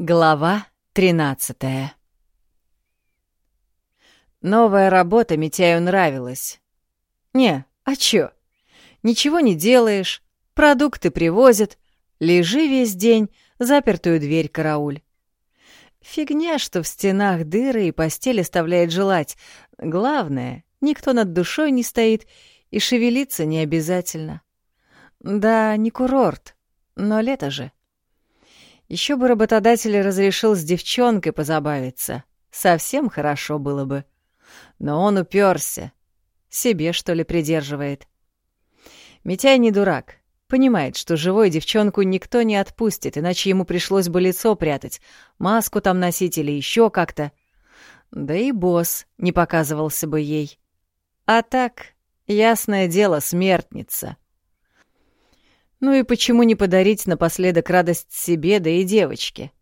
Глава 13 Новая работа Митяю нравилась. Не, а чё? Ничего не делаешь, продукты привозят, лежи весь день, запертую дверь карауль. Фигня, что в стенах дыры и постель оставляет желать. Главное, никто над душой не стоит, и шевелиться не обязательно. Да, не курорт, но лето же. Еще бы работодатель разрешил с девчонкой позабавиться. Совсем хорошо было бы. Но он уперся. Себе, что ли, придерживает. Митяй не дурак. Понимает, что живой девчонку никто не отпустит, иначе ему пришлось бы лицо прятать, маску там носить или еще как-то. Да и босс не показывался бы ей. А так, ясное дело, смертница. Ну и почему не подарить напоследок радость себе, да и девочке?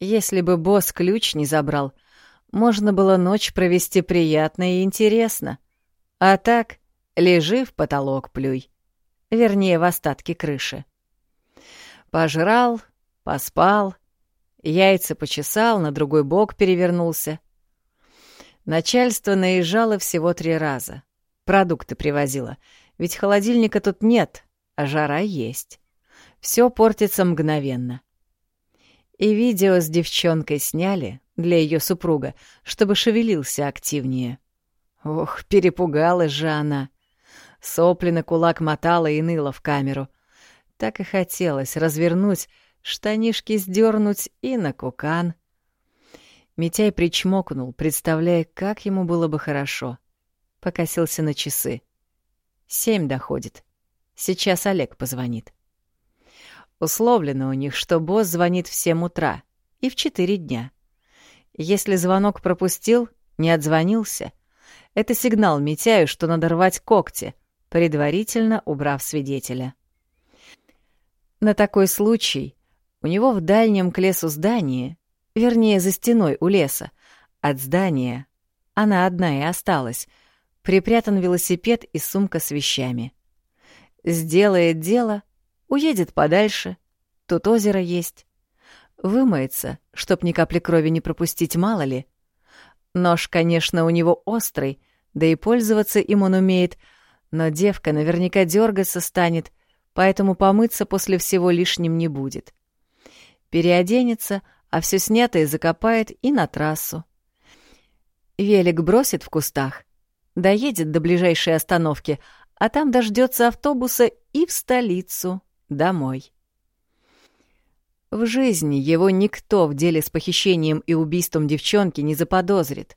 Если бы босс ключ не забрал, можно было ночь провести приятно и интересно. А так, лежи в потолок плюй. Вернее, в остатки крыши. Пожрал, поспал, яйца почесал, на другой бок перевернулся. Начальство наезжало всего три раза. Продукты привозило, ведь холодильника тут нет, а жара есть. Все портится мгновенно. И видео с девчонкой сняли для ее супруга, чтобы шевелился активнее. Ох, перепугалась же она. Сопли на кулак мотала и ныла в камеру. Так и хотелось развернуть, штанишки сдернуть и на кукан. Митяй причмокнул, представляя, как ему было бы хорошо. Покосился на часы. Семь доходит. Сейчас Олег позвонит. Условлено у них, что босс звонит в 7 утра и в 4 дня. Если звонок пропустил, не отзвонился, это сигнал Митяю, что надо рвать когти, предварительно убрав свидетеля. На такой случай у него в дальнем к лесу здании, вернее, за стеной у леса, от здания, она одна и осталась, припрятан велосипед и сумка с вещами — Сделает дело, уедет подальше, тут озеро есть. Вымоется, чтоб ни капли крови не пропустить, мало ли. Нож, конечно, у него острый, да и пользоваться им он умеет, но девка наверняка дергаться станет, поэтому помыться после всего лишним не будет. Переоденется, а все снятое закопает и на трассу. Велик бросит в кустах, доедет до ближайшей остановки, а там дождется автобуса и в столицу, домой. В жизни его никто в деле с похищением и убийством девчонки не заподозрит.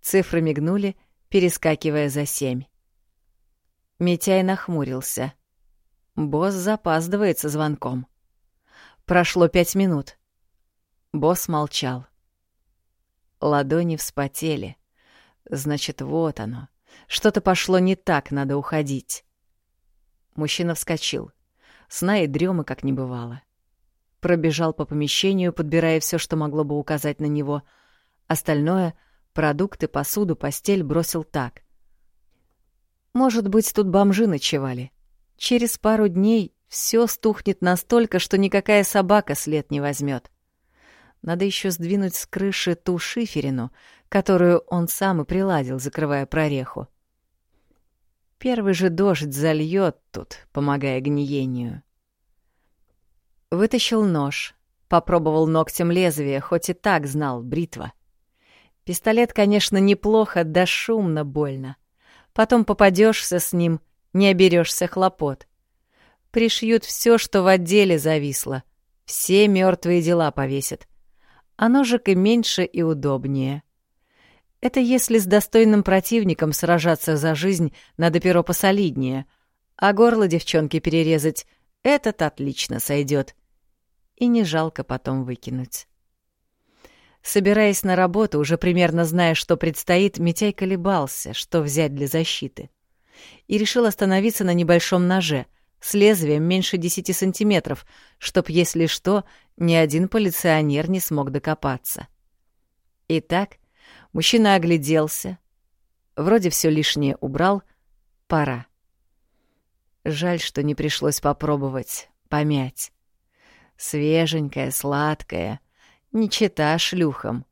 Цифры мигнули, перескакивая за семь. Митяй нахмурился. Босс запаздывает со звонком. Прошло пять минут. Босс молчал. Ладони вспотели. Значит, вот оно. Что-то пошло не так, надо уходить. Мужчина вскочил. Сна и дремы как не бывало. Пробежал по помещению, подбирая все, что могло бы указать на него. Остальное — продукты, посуду, постель — бросил так. Может быть, тут бомжи ночевали. Через пару дней все стухнет настолько, что никакая собака след не возьмет. Надо еще сдвинуть с крыши ту шиферину, которую он сам и приладил, закрывая прореху. Первый же дождь зальет тут, помогая гниению. Вытащил нож, попробовал ногтем лезвие, хоть и так знал, бритва. Пистолет, конечно, неплохо, да шумно больно. Потом попадешься с ним, не оберешься хлопот. Пришьют все, что в отделе зависло. Все мертвые дела повесят. А ножик и меньше, и удобнее. Это если с достойным противником сражаться за жизнь надо перо посолиднее, а горло девчонки перерезать — этот отлично сойдет. И не жалко потом выкинуть. Собираясь на работу, уже примерно зная, что предстоит, Митяй колебался, что взять для защиты. И решил остановиться на небольшом ноже, с лезвием меньше десяти сантиметров, чтоб, если что, ни один полиционер не смог докопаться. Итак, Мужчина огляделся. Вроде все лишнее убрал. Пора. Жаль, что не пришлось попробовать помять. Свеженькая, сладкая. Не чита шлюхам.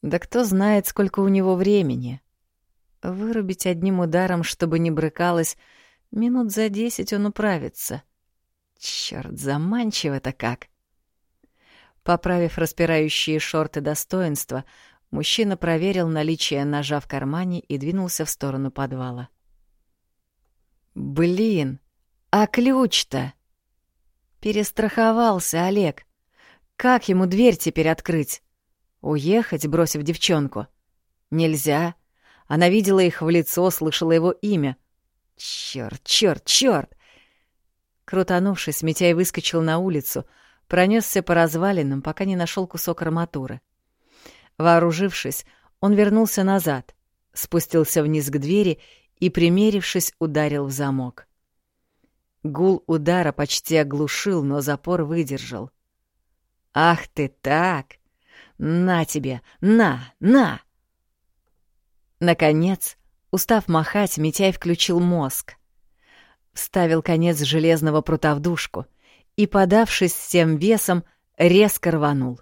Да кто знает, сколько у него времени. Вырубить одним ударом, чтобы не брыкалось, минут за десять он управится. Чёрт, заманчиво-то как! Поправив распирающие шорты достоинства, мужчина проверил наличие ножа в кармане и двинулся в сторону подвала. «Блин, а ключ-то?» Перестраховался Олег. Как ему дверь теперь открыть? Уехать, бросив девчонку? Нельзя. Она видела их в лицо, слышала его имя. Чёрт, чёрт, чёрт! Крутанувшись, Митяй выскочил на улицу, пронесся по развалинам, пока не нашел кусок арматуры. Вооружившись, он вернулся назад, спустился вниз к двери и, примерившись, ударил в замок. Гул удара почти оглушил, но запор выдержал. «Ах ты так! На тебе! На! На!» Наконец, устав махать, Митяй включил мозг. Вставил конец железного прута в дужку и, подавшись всем весом, резко рванул.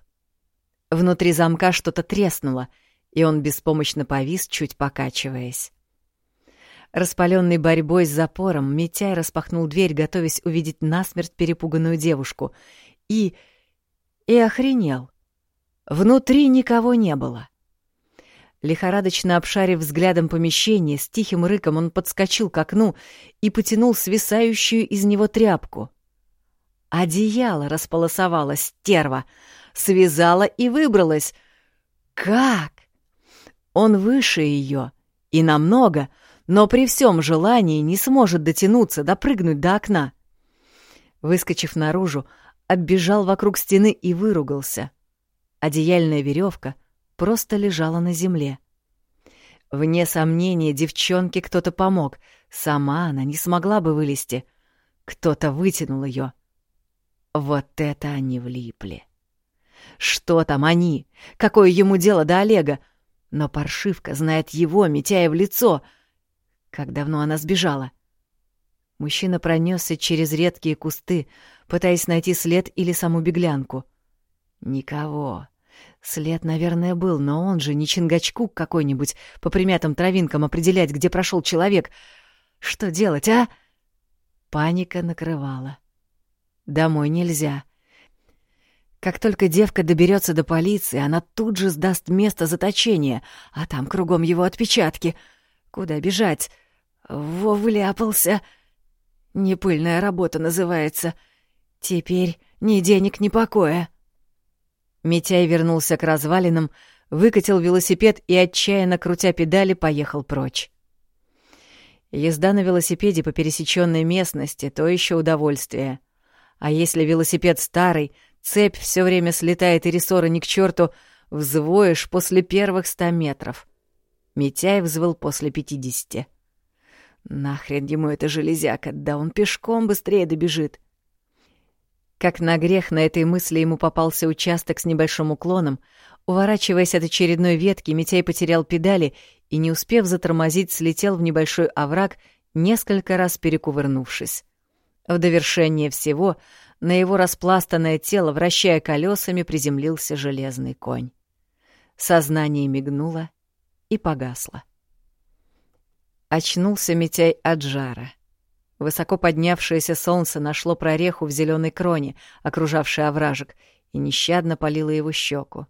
Внутри замка что-то треснуло, и он беспомощно повис, чуть покачиваясь. Распаленный борьбой с запором, Митяй распахнул дверь, готовясь увидеть насмерть перепуганную девушку, и... и охренел. Внутри никого не было. Лихорадочно обшарив взглядом помещение, с тихим рыком он подскочил к окну и потянул свисающую из него тряпку. Одеяло располосовало стерва, связала и выбралась. Как? Он выше ее, и намного, но при всем желании не сможет дотянуться, допрыгнуть до окна. Выскочив наружу, оббежал вокруг стены и выругался. Одеяльная веревка — просто лежала на земле. Вне сомнения, девчонке кто-то помог. Сама она не смогла бы вылезти. Кто-то вытянул ее. Вот это они влипли. Что там они? Какое ему дело до Олега? Но паршивка знает его, Митяя в лицо. Как давно она сбежала? Мужчина пронесся через редкие кусты, пытаясь найти след или саму беглянку. Никого. След, наверное, был, но он же не Чингачкук какой-нибудь по примятым травинкам определять, где прошел человек. Что делать, а? Паника накрывала. Домой нельзя. Как только девка доберется до полиции, она тут же сдаст место заточения, а там кругом его отпечатки. Куда бежать? Во вляпался. Непыльная работа называется. Теперь ни денег, ни покоя. Митяй вернулся к развалинам, выкатил велосипед и, отчаянно крутя педали, поехал прочь. Езда на велосипеде по пересеченной местности — то еще удовольствие. А если велосипед старый, цепь все время слетает и рессоры ни к черту, взвоишь после первых ста метров. Митяй взвыл после пятидесяти. Нахрен ему эта железяка, да он пешком быстрее добежит. Как на грех на этой мысли ему попался участок с небольшим уклоном. Уворачиваясь от очередной ветки, Митяй потерял педали и, не успев затормозить, слетел в небольшой овраг, несколько раз перекувырнувшись. В довершение всего на его распластанное тело, вращая колесами, приземлился железный конь. Сознание мигнуло и погасло. Очнулся Митяй от жара. Высоко поднявшееся солнце нашло прореху в зеленой кроне, окружавшей овражек, и нещадно палило его щеку.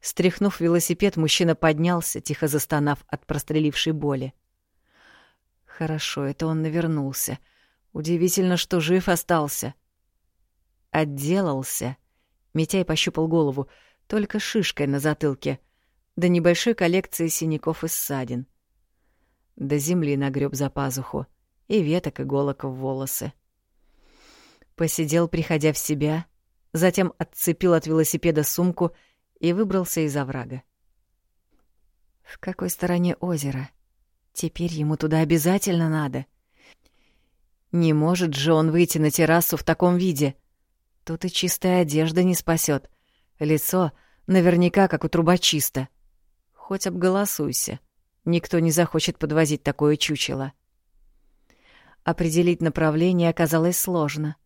Стряхнув велосипед, мужчина поднялся, тихо застонав от прострелившей боли. Хорошо, это он навернулся. Удивительно, что жив остался. Отделался. Митяй пощупал голову, только шишкой на затылке, до небольшой коллекции синяков и ссадин. До земли нагреб за пазуху и веток иголок в волосы. Посидел, приходя в себя, затем отцепил от велосипеда сумку и выбрался из оврага. В какой стороне озеро? Теперь ему туда обязательно надо. Не может же он выйти на террасу в таком виде. Тут и чистая одежда не спасет. Лицо наверняка как у трубочиста. Хоть обголосуйся. Никто не захочет подвозить такое чучело. — Определить направление оказалось сложно.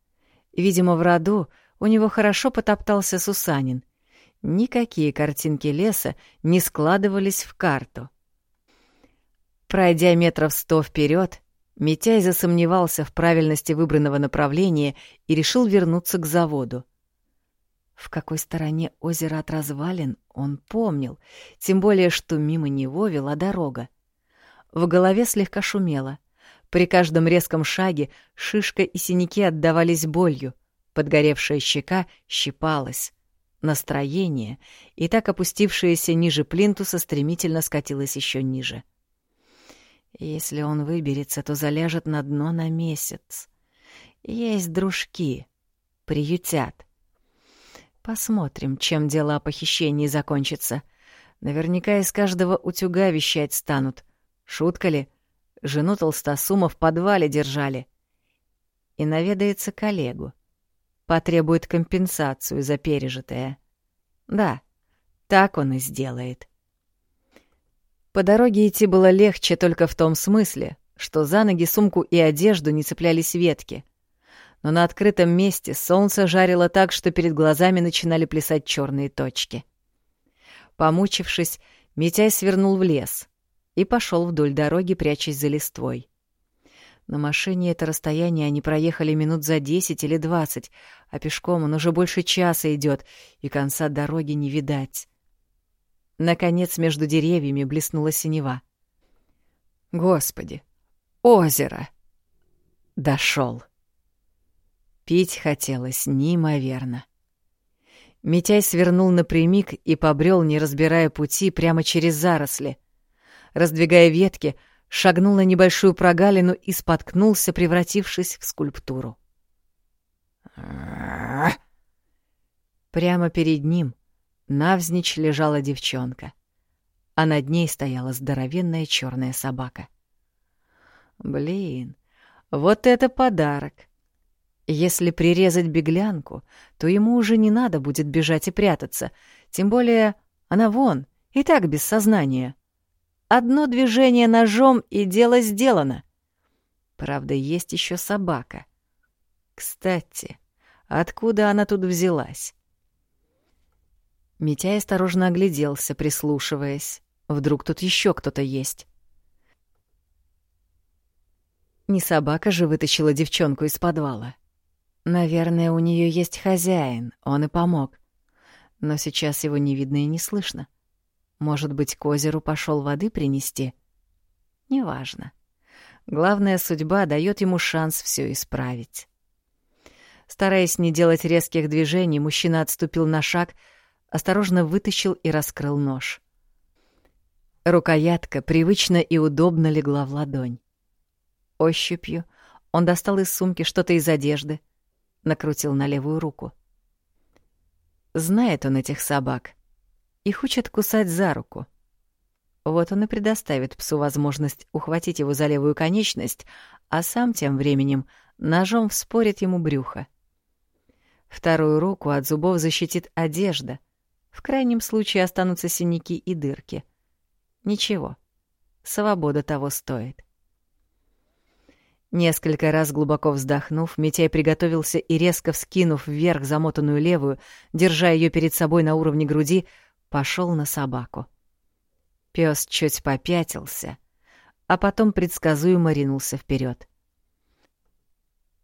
Видимо, в роду у него хорошо потоптался Сусанин, никакие картинки леса не складывались в карту. Пройдя метров сто вперед, Митяй засомневался в правильности выбранного направления и решил вернуться к заводу. В какой стороне озера от развалин он помнил, тем более, что мимо него вела дорога. В голове слегка шумело. При каждом резком шаге шишка и синяки отдавались болью, подгоревшая щека щипалась. Настроение, и так опустившееся ниже плинтуса, стремительно скатилось еще ниже. Если он выберется, то заляжет на дно на месяц. Есть дружки, приютят. Посмотрим, чем дело о похищении закончится. Наверняка из каждого утюга вещать станут. Шутка ли? Жену Толстосума в подвале держали. И наведается коллегу. Потребует компенсацию за пережитое. Да, так он и сделает. По дороге идти было легче только в том смысле, что за ноги, сумку и одежду не цеплялись ветки. Но на открытом месте солнце жарило так, что перед глазами начинали плясать черные точки. Помучившись, Митяй свернул в лес и пошел вдоль дороги, прячась за листвой. На машине это расстояние они проехали минут за десять или двадцать, а пешком он уже больше часа идет, и конца дороги не видать. Наконец между деревьями блеснула синева. Господи, озеро! Дошел. Пить хотелось неимоверно. Митяй свернул напрямик и побрел, не разбирая пути, прямо через заросли — раздвигая ветки, шагнул на небольшую прогалину и споткнулся, превратившись в скульптуру. Прямо перед ним навзничь лежала девчонка, а над ней стояла здоровенная черная собака. Блин, вот это подарок! Если прирезать беглянку, то ему уже не надо будет бежать и прятаться, тем более она вон, и так без сознания. Одно движение ножом, и дело сделано. Правда, есть еще собака. Кстати, откуда она тут взялась? Митяй осторожно огляделся, прислушиваясь. Вдруг тут еще кто-то есть. Не собака же вытащила девчонку из подвала. Наверное, у нее есть хозяин, он и помог. Но сейчас его не видно и не слышно. Может быть, к озеру пошел воды принести? Неважно. Главная судьба дает ему шанс все исправить. Стараясь не делать резких движений, мужчина отступил на шаг, осторожно вытащил и раскрыл нож. Рукоятка привычно и удобно легла в ладонь. Ощупью он достал из сумки что-то из одежды, накрутил на левую руку. Знает он этих собак и хочет кусать за руку. Вот он и предоставит псу возможность ухватить его за левую конечность, а сам тем временем ножом вспорит ему брюхо. Вторую руку от зубов защитит одежда. В крайнем случае останутся синяки и дырки. Ничего, свобода того стоит. Несколько раз глубоко вздохнув, Митяй приготовился и, резко вскинув вверх замотанную левую, держа ее перед собой на уровне груди, пошел на собаку. Пес чуть попятился, а потом предсказуемо ринулся вперед.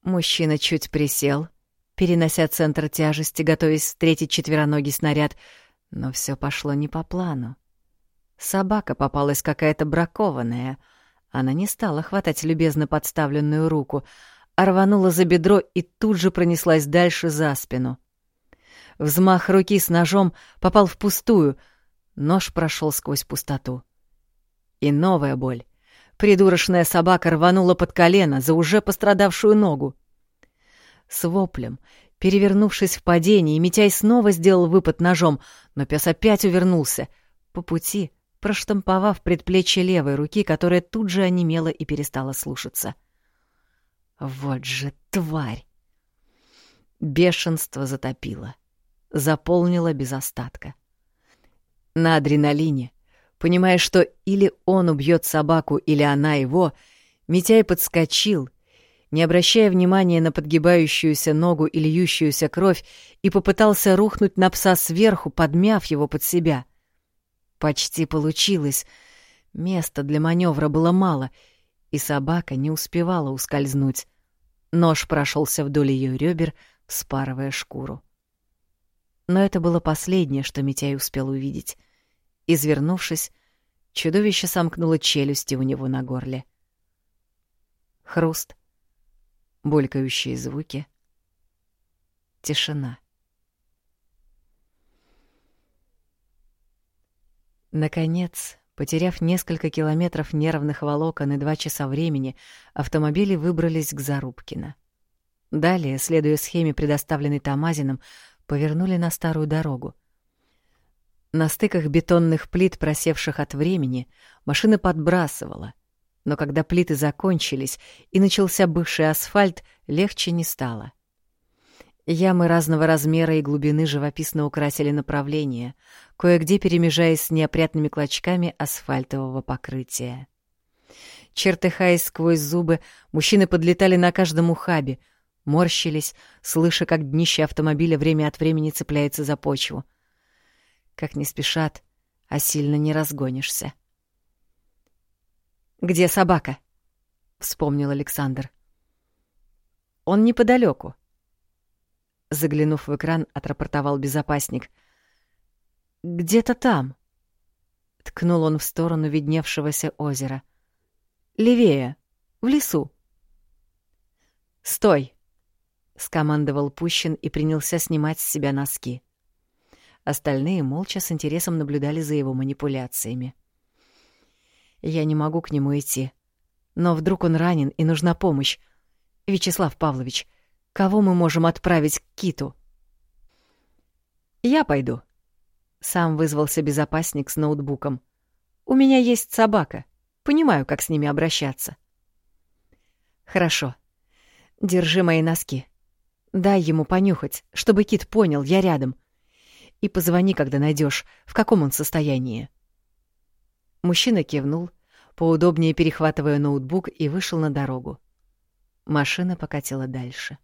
Мужчина чуть присел, перенося центр тяжести, готовясь встретить четвероногий снаряд, но все пошло не по плану. Собака попалась какая-то бракованная. Она не стала хватать любезно подставленную руку, а рванула за бедро и тут же пронеслась дальше за спину. Взмах руки с ножом попал в пустую. Нож прошел сквозь пустоту. И новая боль. Придурочная собака рванула под колено за уже пострадавшую ногу. С воплем, перевернувшись в падении, Митяй снова сделал выпад ножом, но пес опять увернулся. По пути, проштамповав предплечье левой руки, которая тут же онемела и перестала слушаться. Вот же тварь! Бешенство затопило заполнила без остатка. На адреналине, понимая, что или он убьет собаку, или она его, Митяй подскочил, не обращая внимания на подгибающуюся ногу и льющуюся кровь, и попытался рухнуть на пса сверху, подмяв его под себя. Почти получилось. Места для маневра было мало, и собака не успевала ускользнуть. Нож прошелся вдоль ее ребер, спарывая шкуру. Но это было последнее, что Митяй успел увидеть. Извернувшись, чудовище сомкнуло челюсти у него на горле. Хруст, булькающие звуки, тишина. Наконец, потеряв несколько километров нервных волокон и два часа времени, автомобили выбрались к Зарубкино. Далее, следуя схеме, предоставленной Тамазином, повернули на старую дорогу. На стыках бетонных плит, просевших от времени, машина подбрасывала, но когда плиты закончились и начался бывший асфальт, легче не стало. Ямы разного размера и глубины живописно украсили направление, кое-где перемежаясь с неопрятными клочками асфальтового покрытия. Чертыхаясь сквозь зубы, мужчины подлетали на каждом ухабе, морщились, слыша, как днище автомобиля время от времени цепляется за почву. Как не спешат, а сильно не разгонишься. «Где собака?» — вспомнил Александр. «Он неподалеку». Заглянув в экран, отрапортовал безопасник. «Где-то там». Ткнул он в сторону видневшегося озера. «Левее, в лесу». «Стой!» — скомандовал Пущин и принялся снимать с себя носки. Остальные молча с интересом наблюдали за его манипуляциями. «Я не могу к нему идти. Но вдруг он ранен и нужна помощь. Вячеслав Павлович, кого мы можем отправить к Киту?» «Я пойду», — сам вызвался безопасник с ноутбуком. «У меня есть собака. Понимаю, как с ними обращаться». «Хорошо. Держи мои носки. Дай ему понюхать, чтобы Кит понял, я рядом. И позвони, когда найдешь, в каком он состоянии. Мужчина кивнул, поудобнее перехватывая ноутбук, и вышел на дорогу. Машина покатила дальше.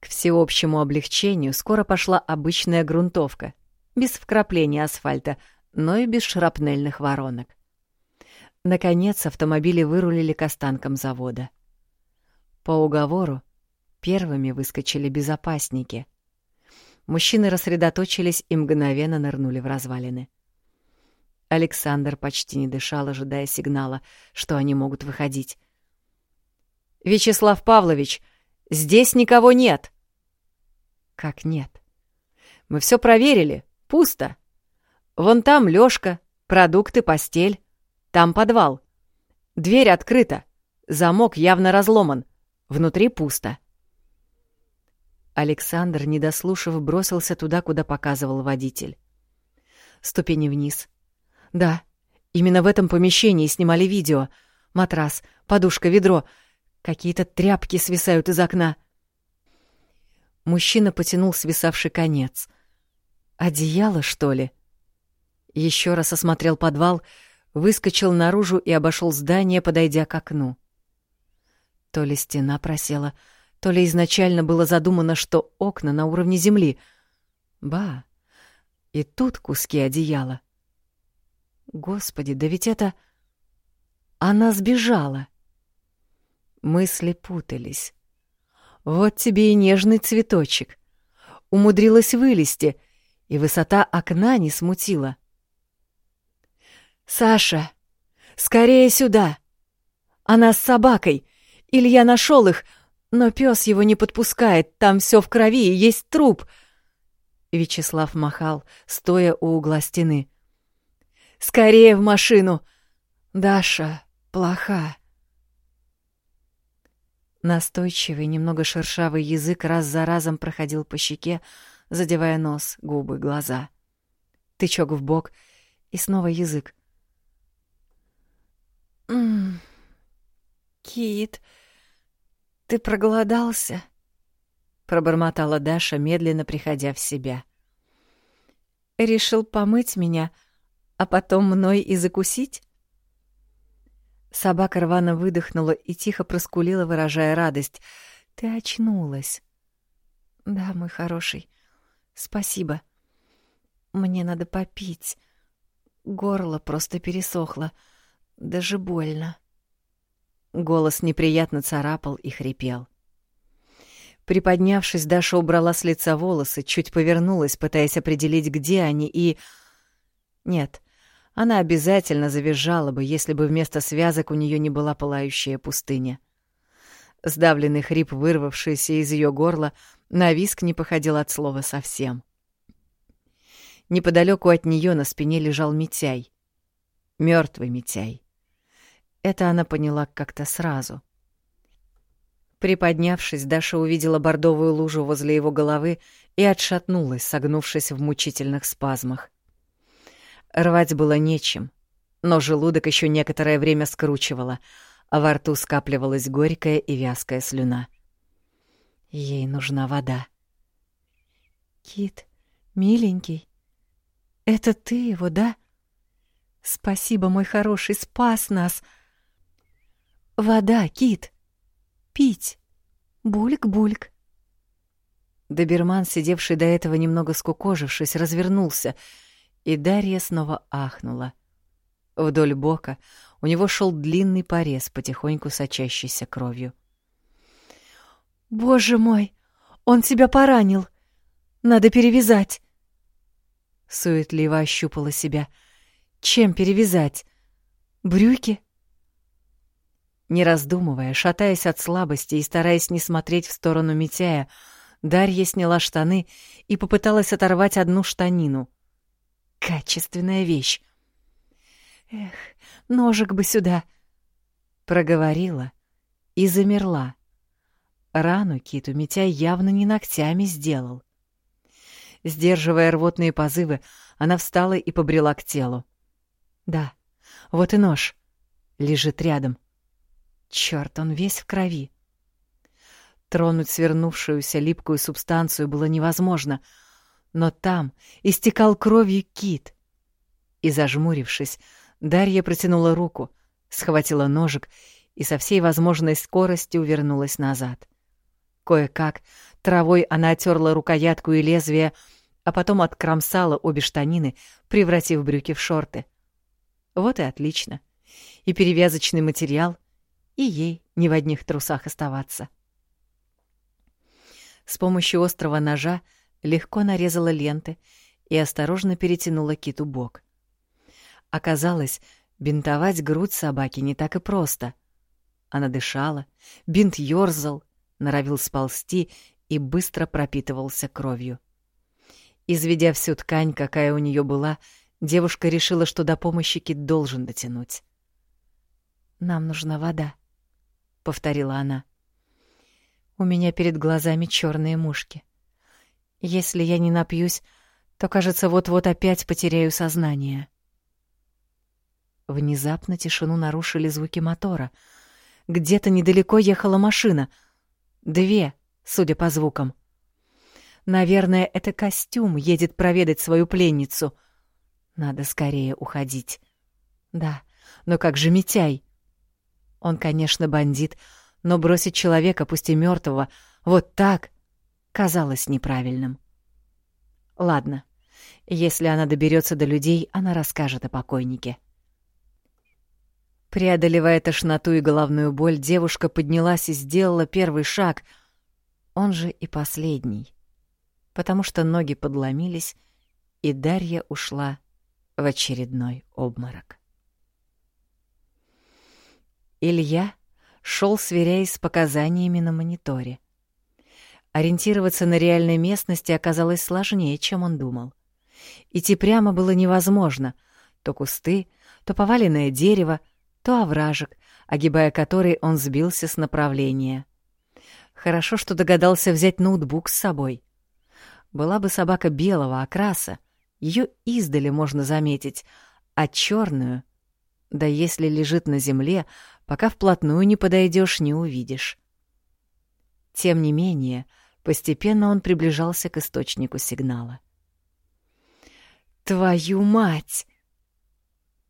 К всеобщему облегчению скоро пошла обычная грунтовка, без вкрапления асфальта, но и без шрапнельных воронок. Наконец автомобили вырулили к останкам завода. По уговору Первыми выскочили безопасники. Мужчины рассредоточились и мгновенно нырнули в развалины. Александр почти не дышал, ожидая сигнала, что они могут выходить. «Вячеслав Павлович, здесь никого нет!» «Как нет?» «Мы все проверили. Пусто. Вон там Лёшка, продукты, постель. Там подвал. Дверь открыта. Замок явно разломан. Внутри пусто. Александр, не дослушав, бросился туда, куда показывал водитель. Ступени вниз. Да, именно в этом помещении снимали видео. Матрас, подушка, ведро. Какие-то тряпки свисают из окна. Мужчина потянул свисавший конец. Одеяло, что ли? Еще раз осмотрел подвал, выскочил наружу и обошел здание, подойдя к окну. То ли стена просела, то ли изначально было задумано, что окна на уровне земли. Ба, и тут куски одеяла. Господи, да ведь это... Она сбежала. Мысли путались. Вот тебе и нежный цветочек. Умудрилась вылезти, и высота окна не смутила. «Саша, скорее сюда! Она с собакой! Илья нашел их, но пес его не подпускает, там все в крови и есть труп. Вячеслав махал, стоя у угла стены. Скорее в машину. Даша плоха. Настойчивый, немного шершавый язык раз за разом проходил по щеке, задевая нос, губы, глаза. Тычок в бок и снова язык. «М -м, «Кит», «Ты проголодался?» — пробормотала Даша, медленно приходя в себя. «Решил помыть меня, а потом мной и закусить?» Собака рвано выдохнула и тихо проскулила, выражая радость. «Ты очнулась». «Да, мой хороший. Спасибо. Мне надо попить. Горло просто пересохло. Даже больно». Голос неприятно царапал и хрипел. Приподнявшись, Даша убрала с лица волосы, чуть повернулась, пытаясь определить, где они, и... Нет, она обязательно завизжала бы, если бы вместо связок у нее не была пылающая пустыня. Сдавленный хрип, вырвавшийся из ее горла, на виск не походил от слова совсем. Неподалеку от нее на спине лежал Митяй. Мертвый Митяй. Это она поняла как-то сразу. Приподнявшись, Даша увидела бордовую лужу возле его головы и отшатнулась, согнувшись в мучительных спазмах. Рвать было нечем, но желудок еще некоторое время скручивало, а во рту скапливалась горькая и вязкая слюна. Ей нужна вода. «Кит, миленький, это ты его, да? Спасибо, мой хороший, спас нас. Вода, Кит, пить, бульк-бульк». Доберман, сидевший до этого немного скукожившись, развернулся — и Дарья снова ахнула. Вдоль бока у него шел длинный порез, потихоньку сочащийся кровью. «Боже мой! Он тебя поранил! Надо перевязать!» Суетливо ощупала себя. «Чем перевязать? Брюки?» Не раздумывая, шатаясь от слабости и стараясь не смотреть в сторону Митяя, Дарья сняла штаны и попыталась оторвать одну штанину. Качественная вещь. Эх, ножик бы сюда, проговорила и замерла. Рану киту Митяй явно не ногтями сделал. Сдерживая рвотные позывы, она встала и побрела к телу. Да, вот и нож. Лежит рядом. Чёрт, он весь в крови. Тронуть свернувшуюся липкую субстанцию было невозможно — но там истекал кровью кит. И, зажмурившись, Дарья протянула руку, схватила ножик и со всей возможной скоростью вернулась назад. Кое-как травой она отерла рукоятку и лезвие, а потом откромсала обе штанины, превратив брюки в шорты. Вот и отлично. И перевязочный материал, и ей не в одних трусах оставаться. С помощью острого ножа легко нарезала ленты и осторожно перетянула киту бок. Оказалось, бинтовать грудь собаки не так и просто. Она дышала, бинт ёрзал, норовил сползти и быстро пропитывался кровью. Изведя всю ткань, какая у нее была, девушка решила, что до помощи кит должен дотянуть. «Нам нужна вода», — повторила она. «У меня перед глазами черные мушки. Если я не напьюсь, то, кажется, вот-вот опять потеряю сознание. Внезапно тишину нарушили звуки мотора. Где-то недалеко ехала машина. Две, судя по звукам. Наверное, это костюм едет проведать свою пленницу. Надо скорее уходить. Да, но как же Митяй? Он, конечно, бандит, но бросить человека, пусть и мертвого, вот так казалось неправильным. Ладно, если она доберется до людей, она расскажет о покойнике. Преодолевая тошноту и головную боль, девушка поднялась и сделала первый шаг, он же и последний, потому что ноги подломились, и Дарья ушла в очередной обморок. Илья шел, сверяясь с показаниями на мониторе. Ориентироваться на реальной местности оказалось сложнее, чем он думал. Идти прямо было невозможно. То кусты, то поваленное дерево, то овражек, огибая который он сбился с направления. Хорошо, что догадался взять ноутбук с собой. Была бы собака белого окраса, ее издали можно заметить, а черную, да если лежит на земле, пока вплотную не подойдешь, не увидишь. Тем не менее, Постепенно он приближался к источнику сигнала. «Твою мать!»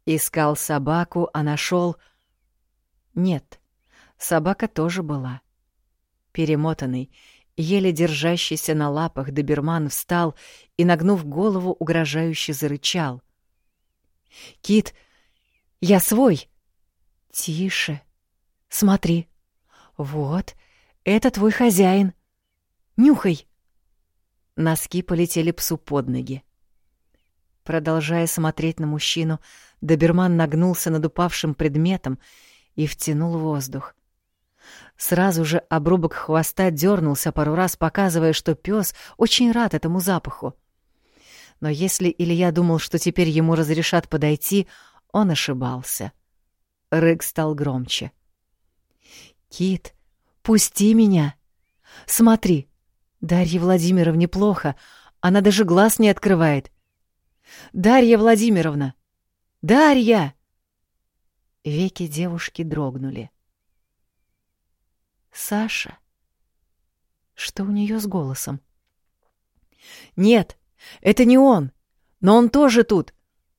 Искал собаку, а нашел... Нет, собака тоже была. Перемотанный, еле держащийся на лапах, доберман встал и, нагнув голову, угрожающе зарычал. «Кит, я свой!» «Тише! Смотри! Вот, это твой хозяин! Нюхай!» Носки полетели псу под ноги. Продолжая смотреть на мужчину, доберман нагнулся над упавшим предметом и втянул воздух. Сразу же обрубок хвоста дернулся пару раз, показывая, что пес очень рад этому запаху. Но если Илья думал, что теперь ему разрешат подойти, он ошибался. Рык стал громче. «Кит, пусти меня! Смотри, Дарье Владимировне плохо, она даже глаз не открывает. Дарья Владимировна! Дарья!» Веки девушки дрогнули. Саша? Что у нее с голосом? «Нет, это не он! Но он тоже тут!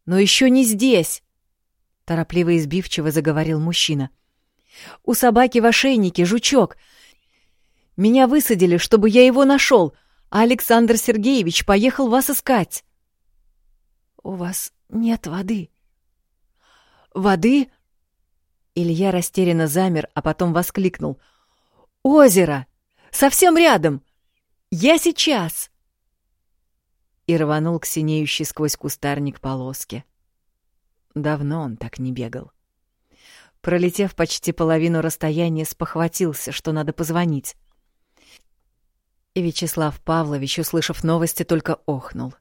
Но еще не здесь!» Торопливо и избивчиво заговорил мужчина. «У собаки в ошейнике жучок. Меня высадили, чтобы я его нашел, а Александр Сергеевич поехал вас искать». «У вас нет воды». «Воды?» Илья растерянно замер, а потом воскликнул. «Озеро! Совсем рядом! Я сейчас!» И рванул к синеющей сквозь кустарник полоске. Давно он так не бегал. Пролетев почти половину расстояния, спохватился, что надо позвонить. И Вячеслав Павлович, услышав новости, только охнул.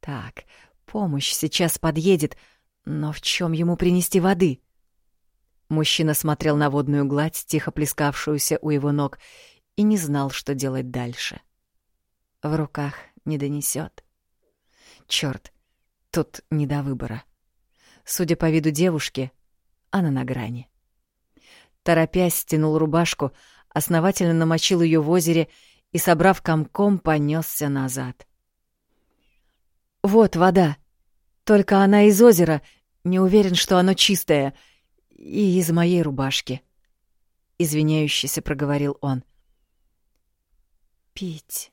«Так, помощь сейчас подъедет, но в чем ему принести воды?» Мужчина смотрел на водную гладь, тихо плескавшуюся у его ног, и не знал, что делать дальше. В руках не донесет. Черт, тут не до выбора. Судя по виду девушки, она на грани. Торопясь, стянул рубашку, основательно намочил ее в озере и, собрав комком, понесся назад. «Вот вода. Только она из озера. Не уверен, что оно чистое. И из моей рубашки», — извиняющийся проговорил он. «Пить.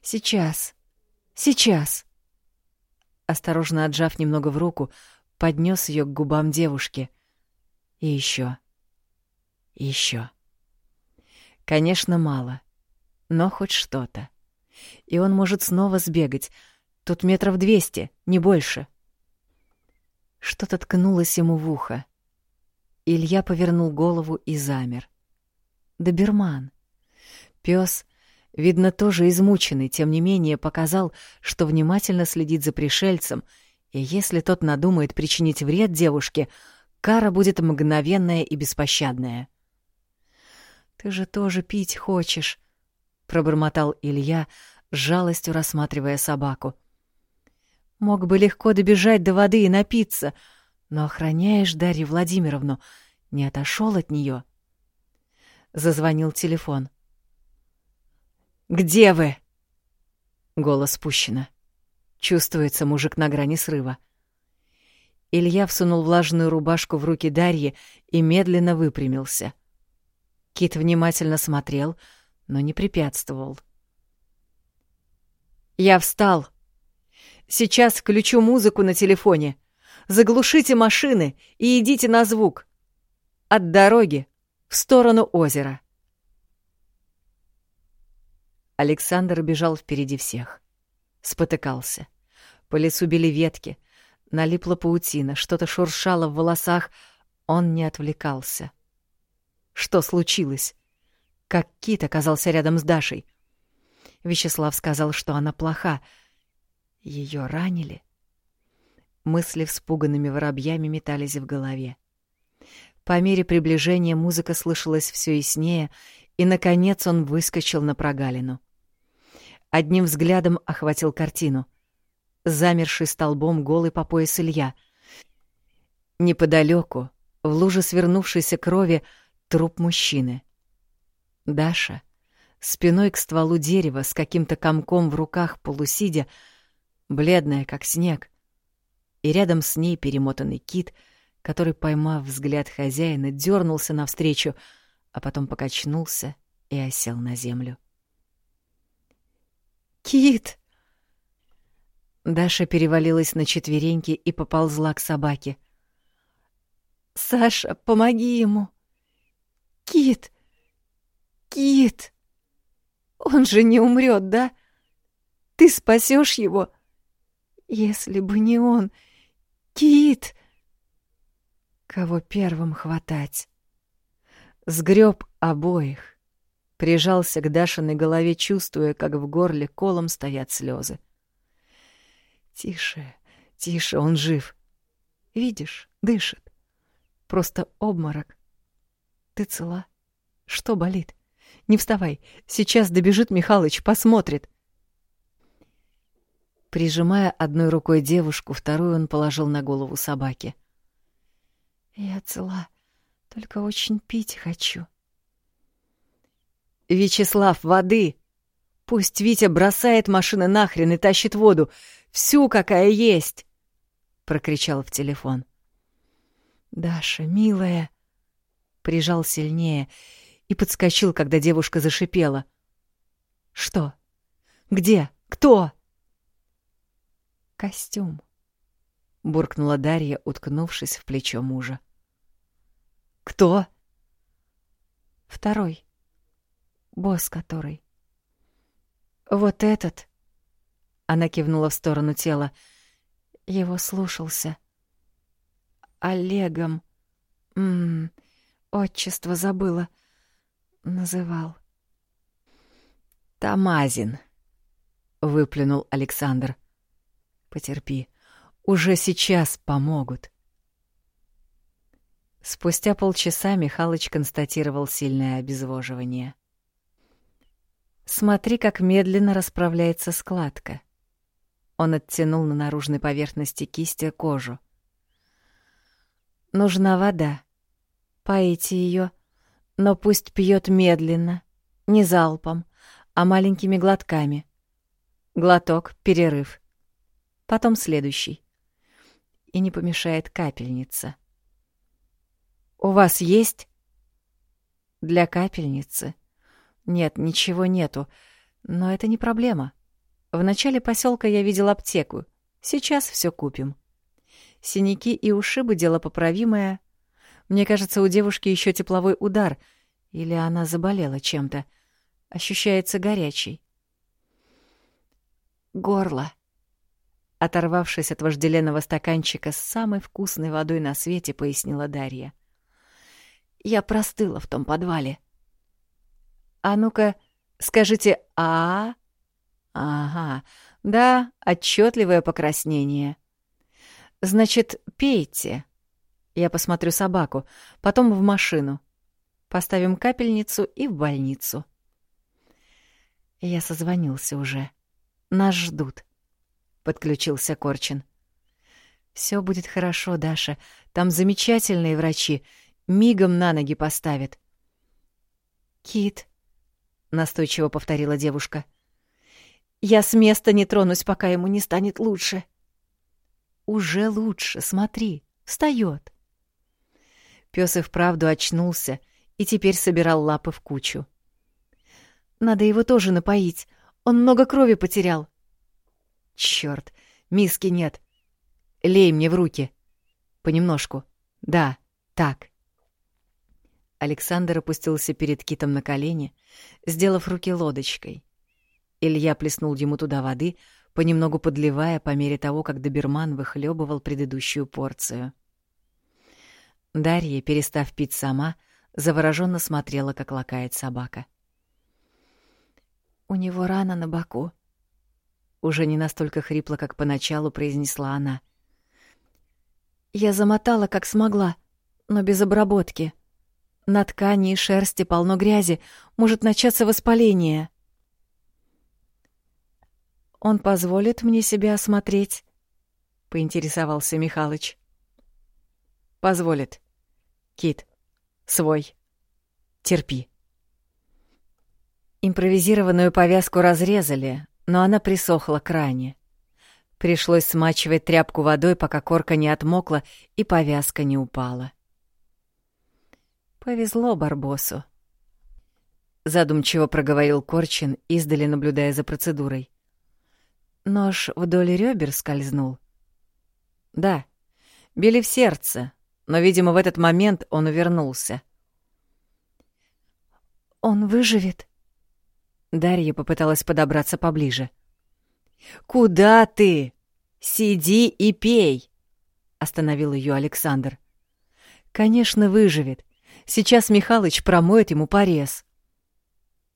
Сейчас. Сейчас». Осторожно отжав немного в руку, поднес ее к губам девушки. И еще. И еще. Конечно, мало, но хоть что-то. И он может снова сбегать. Тут метров двести, не больше. Что-то ткнулось ему в ухо. Илья повернул голову и замер. Доберман. Пес, видно, тоже измученный, тем не менее показал, что внимательно следит за пришельцем — и если тот надумает причинить вред девушке, кара будет мгновенная и беспощадная. «Ты же тоже пить хочешь», — пробормотал Илья, с жалостью рассматривая собаку. «Мог бы легко добежать до воды и напиться, но охраняешь Дарью Владимировну, не отошел от нее. Зазвонил телефон. «Где вы?» Голос спущено. Чувствуется мужик на грани срыва. Илья всунул влажную рубашку в руки Дарьи и медленно выпрямился. Кит внимательно смотрел, но не препятствовал. «Я встал. Сейчас включу музыку на телефоне. Заглушите машины и идите на звук. От дороги в сторону озера». Александр бежал впереди всех спотыкался. По лесу били ветки, налипла паутина, что-то шуршало в волосах, он не отвлекался. Что случилось? Как Кит оказался рядом с Дашей? Вячеслав сказал, что она плоха. Ее ранили? Мысли вспуганными воробьями метались в голове. По мере приближения музыка слышалась все яснее, и, наконец, он выскочил на прогалину одним взглядом охватил картину. Замерший столбом голый по пояс Илья. Неподалеку, в луже свернувшейся крови, труп мужчины. Даша, спиной к стволу дерева, с каким-то комком в руках полусидя, бледная, как снег, и рядом с ней перемотанный кит, который, поймав взгляд хозяина, дернулся навстречу, а потом покачнулся и осел на землю. «Кит!» Даша перевалилась на четвереньки и поползла к собаке. «Саша, помоги ему!» «Кит! Кит! Он же не умрет, да? Ты спасешь его? Если бы не он! Кит!» Кого первым хватать? Сгреб обоих. Прижался к Дашиной голове, чувствуя, как в горле колом стоят слезы. Тише, тише, он жив. Видишь, дышит. Просто обморок. Ты цела? Что болит? Не вставай. Сейчас добежит Михалыч, посмотрит. Прижимая одной рукой девушку, вторую он положил на голову собаки. Я цела, только очень пить хочу. Вячеслав, воды! Пусть Витя бросает машины нахрен и тащит воду. Всю, какая есть!» — прокричал в телефон. «Даша, милая!» Прижал сильнее и подскочил, когда девушка зашипела. «Что? Где? Кто?» «Костюм», — буркнула Дарья, уткнувшись в плечо мужа. «Кто?» «Второй. Босс который». «Вот этот», она кивнула в сторону тела. Его слушался. Олегом. Ммм, отчество забыла. Называл. «Тамазин», — выплюнул Александр. «Потерпи. Уже сейчас помогут». Спустя полчаса Михалыч констатировал сильное обезвоживание. «Смотри, как медленно расправляется складка», он оттянул на наружной поверхности кисти кожу. «Нужна вода. Поите ее, но пусть пьет медленно, не залпом, а маленькими глотками. Глоток, перерыв. Потом следующий. И не помешает капельница. «У вас есть?» «Для капельницы?» «Нет, ничего нету, но это не проблема». В начале поселка я видел аптеку. Сейчас все купим. Синяки и ушибы — дело поправимое. Мне кажется, у девушки еще тепловой удар. Или она заболела чем-то. Ощущается горячий. Горло. Оторвавшись от вожделенного стаканчика с самой вкусной водой на свете, пояснила Дарья. Я простыла в том подвале. А ну-ка, скажите «а», Ага, да, отчетливое покраснение. Значит, пейте. Я посмотрю собаку, потом в машину. Поставим капельницу и в больницу. Я созвонился уже. Нас ждут. Подключился Корчин. Все будет хорошо, Даша. Там замечательные врачи. Мигом на ноги поставят. Кит, настойчиво повторила девушка. — я с места не тронусь, пока ему не станет лучше. Уже лучше, смотри, встает. Пёс и вправду очнулся и теперь собирал лапы в кучу. Надо его тоже напоить. Он много крови потерял. Чёрт, миски нет. Лей мне в руки. Понемножку. Да, так. Александр опустился перед китом на колени, сделав руки лодочкой. Илья плеснул ему туда воды, понемногу подливая по мере того, как доберман выхлебывал предыдущую порцию. Дарья, перестав пить сама, завороженно смотрела, как лакает собака. «У него рана на боку», — уже не настолько хрипло, как поначалу произнесла она. «Я замотала, как смогла, но без обработки. На ткани и шерсти полно грязи, может начаться воспаление». Он позволит мне себя осмотреть? поинтересовался Михалыч. Позволит. Кит, свой. Терпи. Импровизированную повязку разрезали, но она присохла к ране. Пришлось смачивать тряпку водой, пока корка не отмокла и повязка не упала. Повезло Барбосу. Задумчиво проговорил Корчин, издали наблюдая за процедурой. Нож вдоль ребер скользнул. Да, били в сердце, но, видимо, в этот момент он увернулся. «Он выживет?» Дарья попыталась подобраться поближе. «Куда ты? Сиди и пей!» — остановил ее Александр. «Конечно, выживет. Сейчас Михалыч промоет ему порез».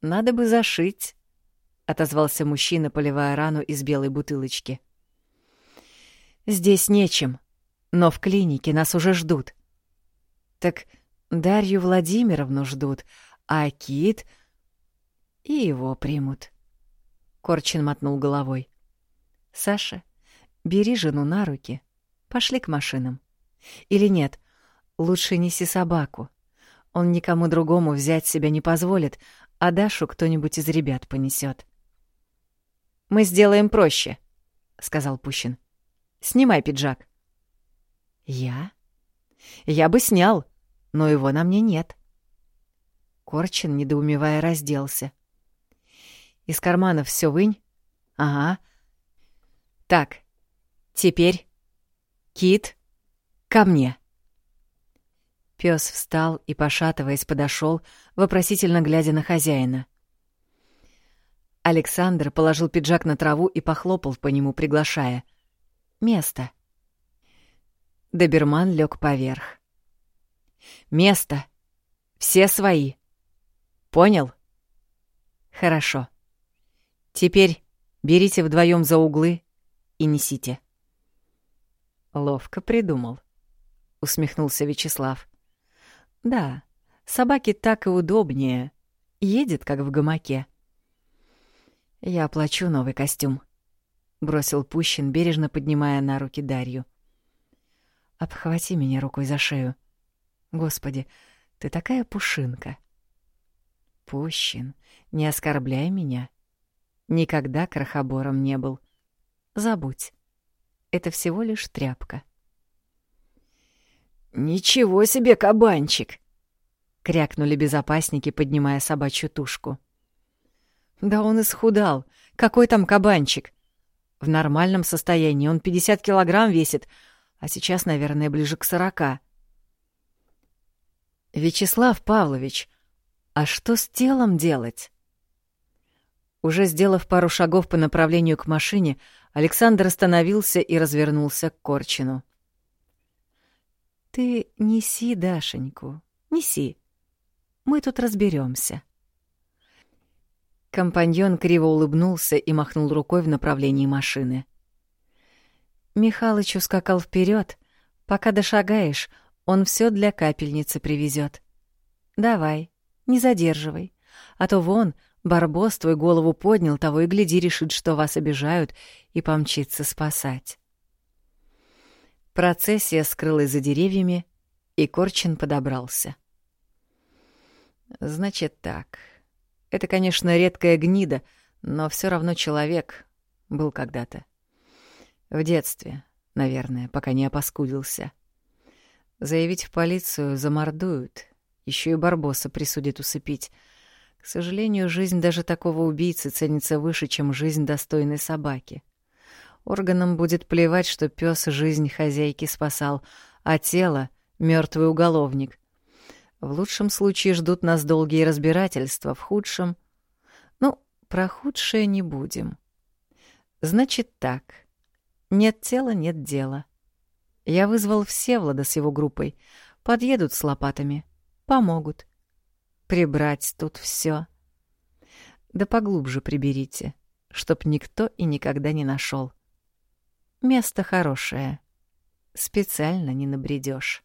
«Надо бы зашить», — отозвался мужчина, поливая рану из белой бутылочки. «Здесь нечем, но в клинике нас уже ждут». «Так Дарью Владимировну ждут, а Кит...» «И его примут». Корчин мотнул головой. «Саша, бери жену на руки. Пошли к машинам. Или нет, лучше неси собаку. Он никому другому взять себя не позволит, а Дашу кто-нибудь из ребят понесет. «Мы сделаем проще», — сказал Пущин. «Снимай пиджак». «Я?» «Я бы снял, но его на мне нет». Корчин, недоумевая, разделся. «Из карманов все вынь?» «Ага». «Так, теперь, Кит, ко мне». Пёс встал и, пошатываясь, подошел, вопросительно глядя на хозяина. Александр положил пиджак на траву и похлопал по нему, приглашая. «Место». Доберман лег поверх. «Место. Все свои. Понял?» «Хорошо. Теперь берите вдвоем за углы и несите». «Ловко придумал», — усмехнулся Вячеслав. Да, собаке так и удобнее. Едет, как в гамаке. Я оплачу новый костюм. Бросил Пущин, бережно поднимая на руки Дарью. Обхвати меня рукой за шею. Господи, ты такая пушинка. Пущин, не оскорбляй меня. Никогда крохобором не был. Забудь. Это всего лишь тряпка. «Ничего себе кабанчик!» — крякнули безопасники, поднимая собачью тушку. «Да он исхудал. Какой там кабанчик? В нормальном состоянии он 50 килограмм весит, а сейчас, наверное, ближе к сорока». «Вячеслав Павлович, а что с телом делать?» Уже сделав пару шагов по направлению к машине, Александр остановился и развернулся к Корчину. Ты неси Дашеньку, неси. Мы тут разберемся. Компаньон криво улыбнулся и махнул рукой в направлении машины. Михалыч ускакал вперед. Пока дошагаешь, он все для капельницы привезет. Давай, не задерживай, а то вон Барбос твой голову поднял, того и гляди решит, что вас обижают, и помчится спасать. Процессия скрылась за деревьями, и Корчин подобрался. «Значит так. Это, конечно, редкая гнида, но все равно человек был когда-то. В детстве, наверное, пока не опаскудился. Заявить в полицию замордуют, еще и Барбоса присудят усыпить. К сожалению, жизнь даже такого убийцы ценится выше, чем жизнь достойной собаки. Органам будет плевать, что пес жизнь хозяйки спасал, а тело — мертвый уголовник. В лучшем случае ждут нас долгие разбирательства, в худшем... Ну, про худшее не будем. Значит так. Нет тела — нет дела. Я вызвал Всевлада с его группой. Подъедут с лопатами. Помогут. Прибрать тут все. Да поглубже приберите, чтоб никто и никогда не нашел. Место хорошее. Специально не набредешь.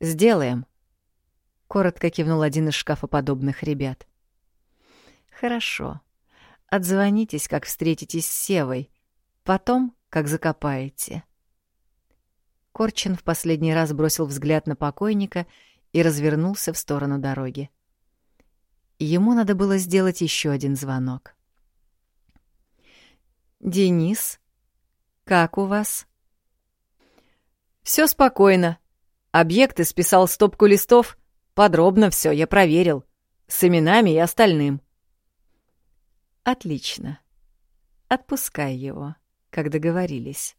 «Сделаем», — коротко кивнул один из шкафоподобных ребят. «Хорошо. Отзвонитесь, как встретитесь с Севой. Потом, как закопаете». Корчин в последний раз бросил взгляд на покойника и развернулся в сторону дороги. Ему надо было сделать еще один звонок. Денис, как у вас? Все спокойно. Объекты списал стопку листов. Подробно все я проверил. С именами и остальным. Отлично. Отпускай его, как договорились.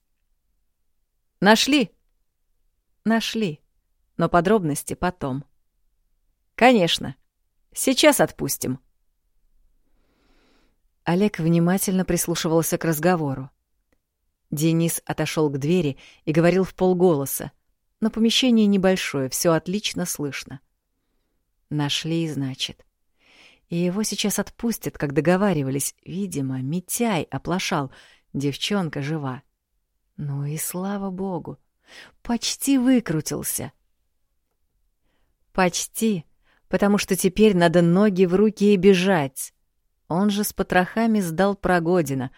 Нашли? Нашли. Но подробности потом. Конечно. Сейчас отпустим. Олег внимательно прислушивался к разговору. Денис отошел к двери и говорил в полголоса, но помещение небольшое, все отлично слышно. Нашли, значит. И его сейчас отпустят, как договаривались. Видимо, Митяй оплошал, девчонка жива. Ну и слава богу, почти выкрутился. Почти, потому что теперь надо ноги в руки и бежать. Он же с потрохами сдал Прогодина,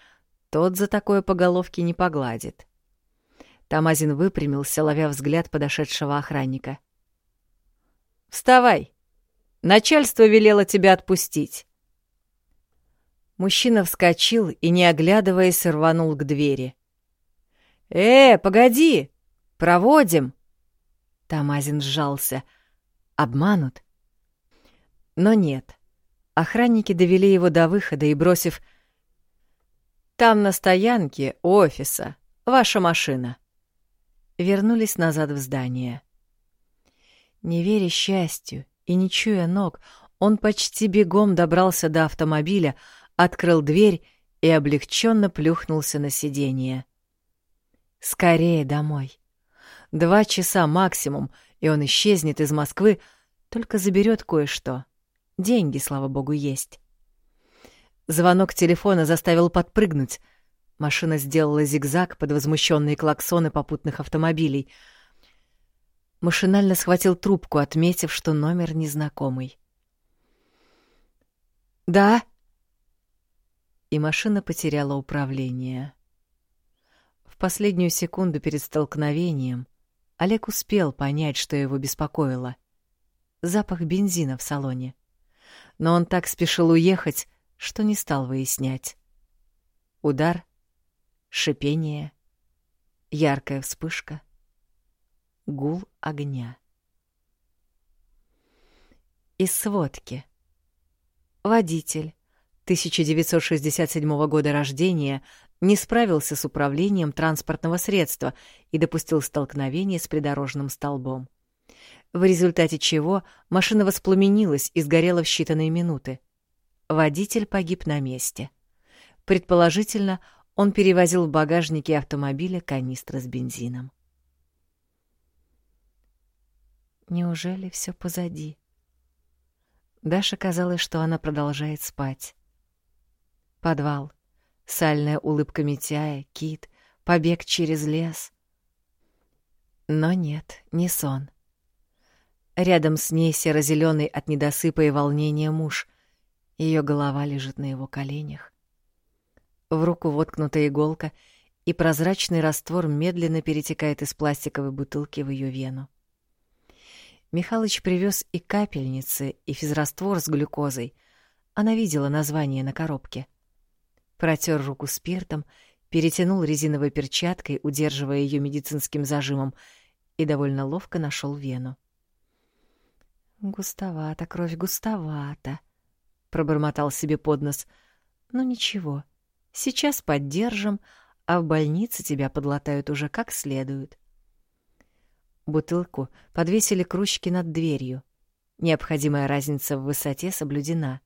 тот за такое по головке не погладит. Тамазин выпрямился, ловя взгляд подошедшего охранника. «Вставай! Начальство велело тебя отпустить!» Мужчина вскочил и, не оглядываясь, рванул к двери. «Э, погоди! Проводим!» Тамазин сжался. «Обманут?» Но нет. Охранники довели его до выхода и, бросив «Там на стоянке у офиса ваша машина», вернулись назад в здание. Не веря счастью и не чуя ног, он почти бегом добрался до автомобиля, открыл дверь и облегченно плюхнулся на сиденье. Скорее домой. Два часа максимум, и он исчезнет из Москвы, только заберет кое-что. Деньги, слава богу, есть. Звонок телефона заставил подпрыгнуть. Машина сделала зигзаг под возмущенные клаксоны попутных автомобилей. Машинально схватил трубку, отметив, что номер незнакомый. «Да?» И машина потеряла управление. В последнюю секунду перед столкновением Олег успел понять, что его беспокоило. Запах бензина в салоне но он так спешил уехать, что не стал выяснять. Удар, шипение, яркая вспышка, гул огня. Из сводки. Водитель 1967 года рождения не справился с управлением транспортного средства и допустил столкновение с придорожным столбом в результате чего машина воспламенилась и сгорела в считанные минуты. Водитель погиб на месте. Предположительно, он перевозил в багажнике автомобиля канистры с бензином. Неужели все позади? Даша казалось, что она продолжает спать. Подвал, сальная улыбка Митяя, кит, побег через лес. Но нет, не сон. Рядом с ней серо-зелёный от недосыпа и волнения муж. Ее голова лежит на его коленях. В руку воткнута иголка, и прозрачный раствор медленно перетекает из пластиковой бутылки в ее вену. Михалыч привез и капельницы, и физраствор с глюкозой. Она видела название на коробке. Протер руку спиртом, перетянул резиновой перчаткой, удерживая ее медицинским зажимом, и довольно ловко нашел вену. «Густовато, кровь, густовато», — пробормотал себе под нос. «Ну ничего, сейчас поддержим, а в больнице тебя подлатают уже как следует». Бутылку подвесили к ручке над дверью. Необходимая разница в высоте соблюдена.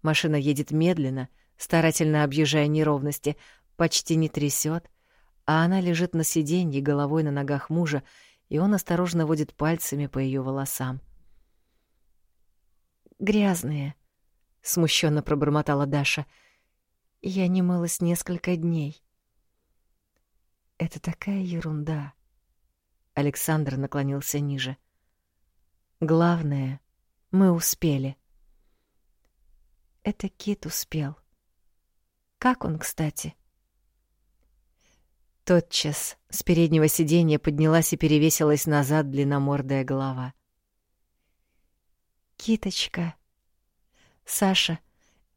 Машина едет медленно, старательно объезжая неровности, почти не трясет, а она лежит на сиденье головой на ногах мужа, и он осторожно водит пальцами по ее волосам грязные, смущенно пробормотала Даша. Я не мылась несколько дней. Это такая ерунда. Александр наклонился ниже. Главное, мы успели. Это Кит успел. Как он, кстати? Тотчас с переднего сиденья поднялась и перевесилась назад длинномордая голова. Киточка. Саша,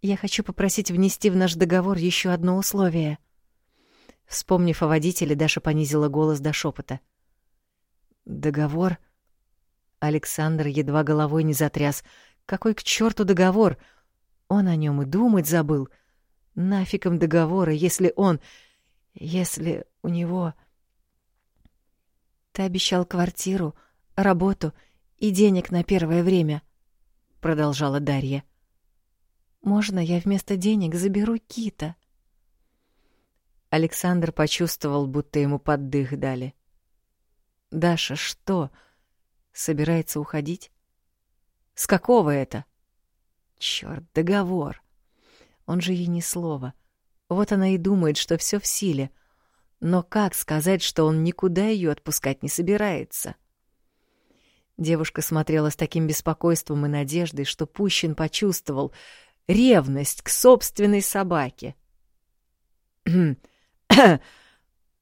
Я хочу попросить внести в наш договор еще одно условие. Вспомнив о водителе, Даша понизила голос до шепота. Договор? Александр едва головой не затряс. Какой к черту договор? Он о нем и думать забыл. Нафиг им договора, если он... Если у него... Ты обещал квартиру, работу и денег на первое время, — продолжала Дарья. Можно я вместо денег заберу кита? Александр почувствовал, будто ему поддых дали. Даша что, собирается уходить? С какого это? Чёрт, договор. Он же ей ни слова. Вот она и думает, что все в силе. Но как сказать, что он никуда ее отпускать не собирается? Девушка смотрела с таким беспокойством и надеждой, что Пущин почувствовал ревность к собственной собаке.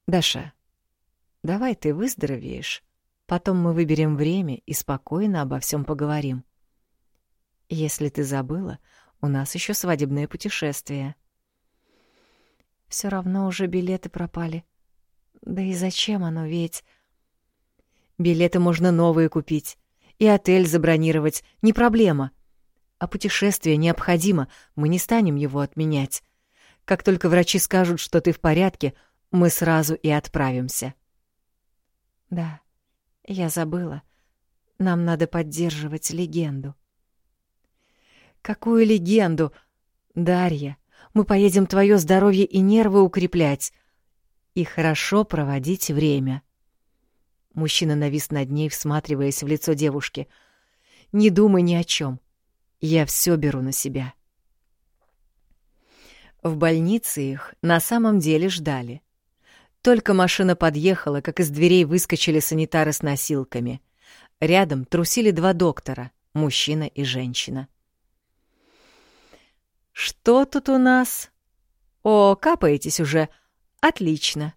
«Даша, давай ты выздоровеешь, потом мы выберем время и спокойно обо всем поговорим. Если ты забыла, у нас еще свадебное путешествие». Все равно уже билеты пропали. Да и зачем оно ведь? Билеты можно новые купить. И отель забронировать. Не проблема. А путешествие необходимо. Мы не станем его отменять. Как только врачи скажут, что ты в порядке, мы сразу и отправимся. Да, я забыла. Нам надо поддерживать легенду. Какую легенду? Дарья, мы поедем твое здоровье и нервы укреплять. И хорошо проводить время. Мужчина навис над ней, всматриваясь в лицо девушки. «Не думай ни о чем. Я все беру на себя». В больнице их на самом деле ждали. Только машина подъехала, как из дверей выскочили санитары с носилками. Рядом трусили два доктора, мужчина и женщина. «Что тут у нас?» «О, капаетесь уже. Отлично».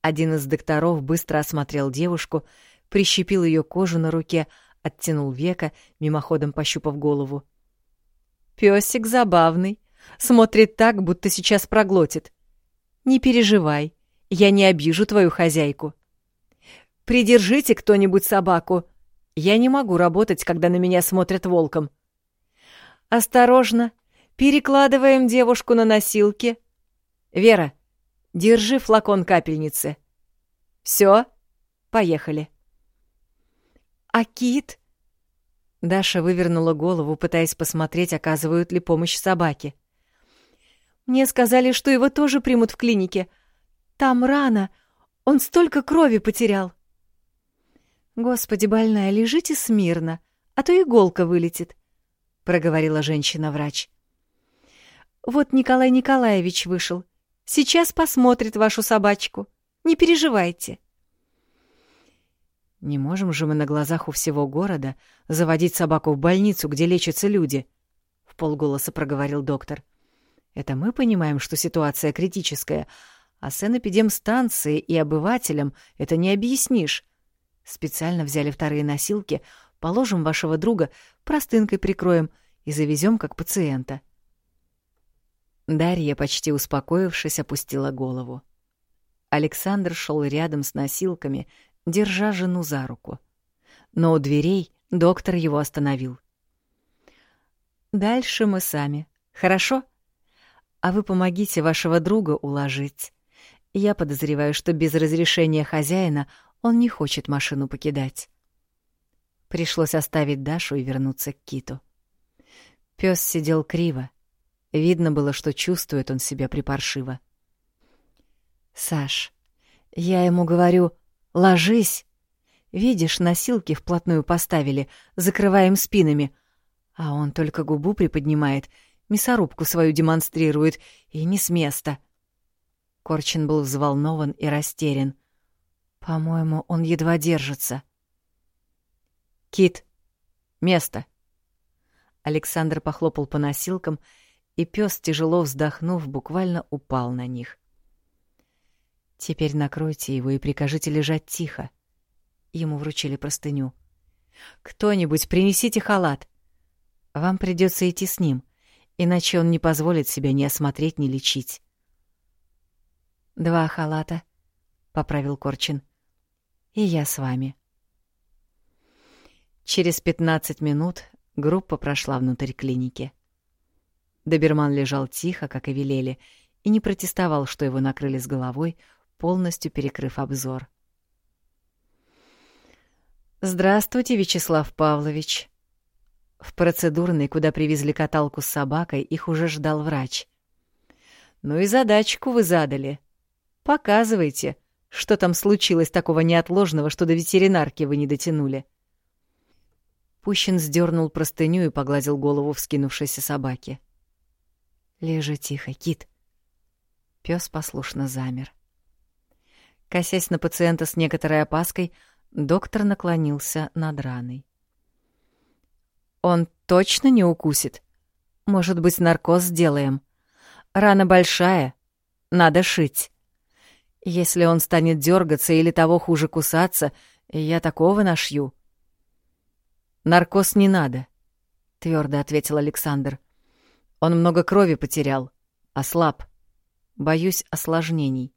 Один из докторов быстро осмотрел девушку, прищепил ее кожу на руке, оттянул века, мимоходом пощупав голову. «Пёсик забавный. Смотрит так, будто сейчас проглотит. Не переживай, я не обижу твою хозяйку. Придержите кто-нибудь собаку. Я не могу работать, когда на меня смотрят волком. Осторожно, Перекладываем девушку на носилки. Вера, держи флакон капельницы. Все, поехали. А кит? Даша вывернула голову, пытаясь посмотреть, оказывают ли помощь собаке. Мне сказали, что его тоже примут в клинике. Там рана. Он столько крови потерял. Господи, больная, лежите смирно, а то иголка вылетит, проговорила женщина-врач. Вот Николай Николаевич вышел. Сейчас посмотрит вашу собачку. Не переживайте. Не можем же мы на глазах у всего города заводить собаку в больницу, где лечатся люди, в полголоса проговорил доктор. Это мы понимаем, что ситуация критическая, а санэпидемстанции и обывателям это не объяснишь. Специально взяли вторые носилки, положим вашего друга, простынкой прикроем и завезем как пациента. — Дарья, почти успокоившись, опустила голову. Александр шел рядом с носилками, держа жену за руку. Но у дверей доктор его остановил. «Дальше мы сами. Хорошо? А вы помогите вашего друга уложить. Я подозреваю, что без разрешения хозяина он не хочет машину покидать». Пришлось оставить Дашу и вернуться к Киту. Пёс сидел криво, Видно было, что чувствует он себя припаршиво. «Саш, я ему говорю, ложись. Видишь, носилки вплотную поставили, закрываем спинами. А он только губу приподнимает, мясорубку свою демонстрирует, и не с места». Корчин был взволнован и растерян. По-моему, он едва держится. «Кит, место!» Александр похлопал по носилкам и пес, тяжело вздохнув, буквально упал на них. «Теперь накройте его и прикажите лежать тихо». Ему вручили простыню. «Кто-нибудь принесите халат. Вам придется идти с ним. иначе он не позволит себя ни осмотреть, ни лечить. «Два халата», — поправил Корчин. «И я с вами». Через пятнадцать минут группа прошла внутрь клиники. Доберман лежал тихо, как и велели, и не протестовал, что его накрыли с головой, полностью перекрыв обзор. «Здравствуйте, Вячеслав Павлович». В процедурной, куда привезли каталку с собакой, их уже ждал врач. «Ну и задачку вы задали. Показывайте, что там случилось такого неотложного, что до ветеринарки вы не дотянули». Пущин сдернул простыню и погладил голову вскинувшейся собаки. «Лежи тихо, Кит». Пёс послушно замер. Косясь на пациента с некоторой опаской, доктор наклонился над раной. «Он точно не укусит? Может быть, наркоз сделаем? Рана большая, надо шить. Если он станет дергаться или того хуже кусаться, я такого нашью». «Наркоз не надо», — твердо ответил Александр. Он много крови потерял, ослаб. Боюсь осложнений.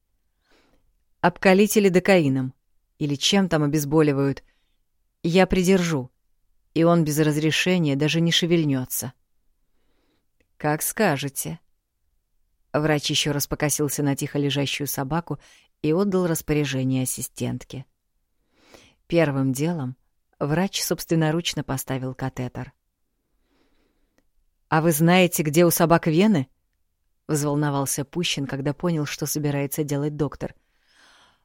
Обкалить или докаином, или чем там обезболивают. Я придержу, и он без разрешения даже не шевельнется. «Как скажете». Врач еще раз покосился на тихо лежащую собаку и отдал распоряжение ассистентке. Первым делом врач собственноручно поставил катетер. «А вы знаете, где у собак вены?» — взволновался Пущин, когда понял, что собирается делать доктор.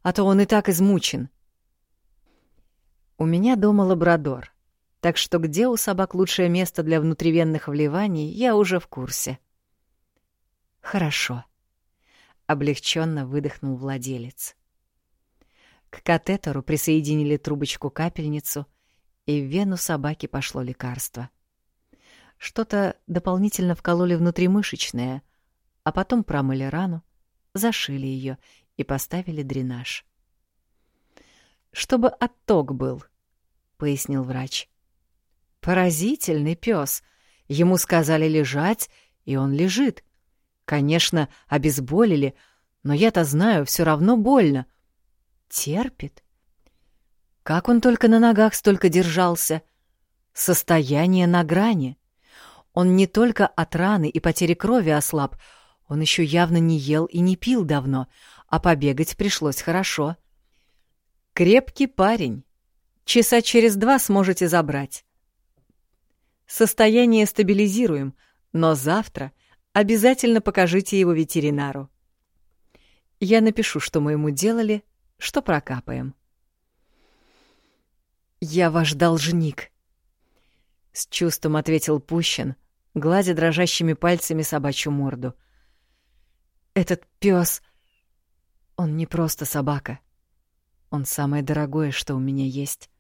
«А то он и так измучен». «У меня дома лабрадор, так что где у собак лучшее место для внутривенных вливаний, я уже в курсе». «Хорошо», — облегченно выдохнул владелец. К катетеру присоединили трубочку-капельницу, и в вену собаки пошло лекарство — что-то дополнительно вкололи внутримышечное, а потом промыли рану, зашили ее и поставили дренаж. «Чтобы отток был», — пояснил врач. «Поразительный пес. Ему сказали лежать, и он лежит. Конечно, обезболили, но я-то знаю, все равно больно. Терпит. Как он только на ногах столько держался? Состояние на грани. Он не только от раны и потери крови ослаб, он еще явно не ел и не пил давно, а побегать пришлось хорошо. Крепкий парень. Часа через два сможете забрать. Состояние стабилизируем, но завтра обязательно покажите его ветеринару. Я напишу, что мы ему делали, что прокапаем. «Я ваш должник», — с чувством ответил Пущин, гладя дрожащими пальцами собачью морду. «Этот пес, Он не просто собака. Он самое дорогое, что у меня есть.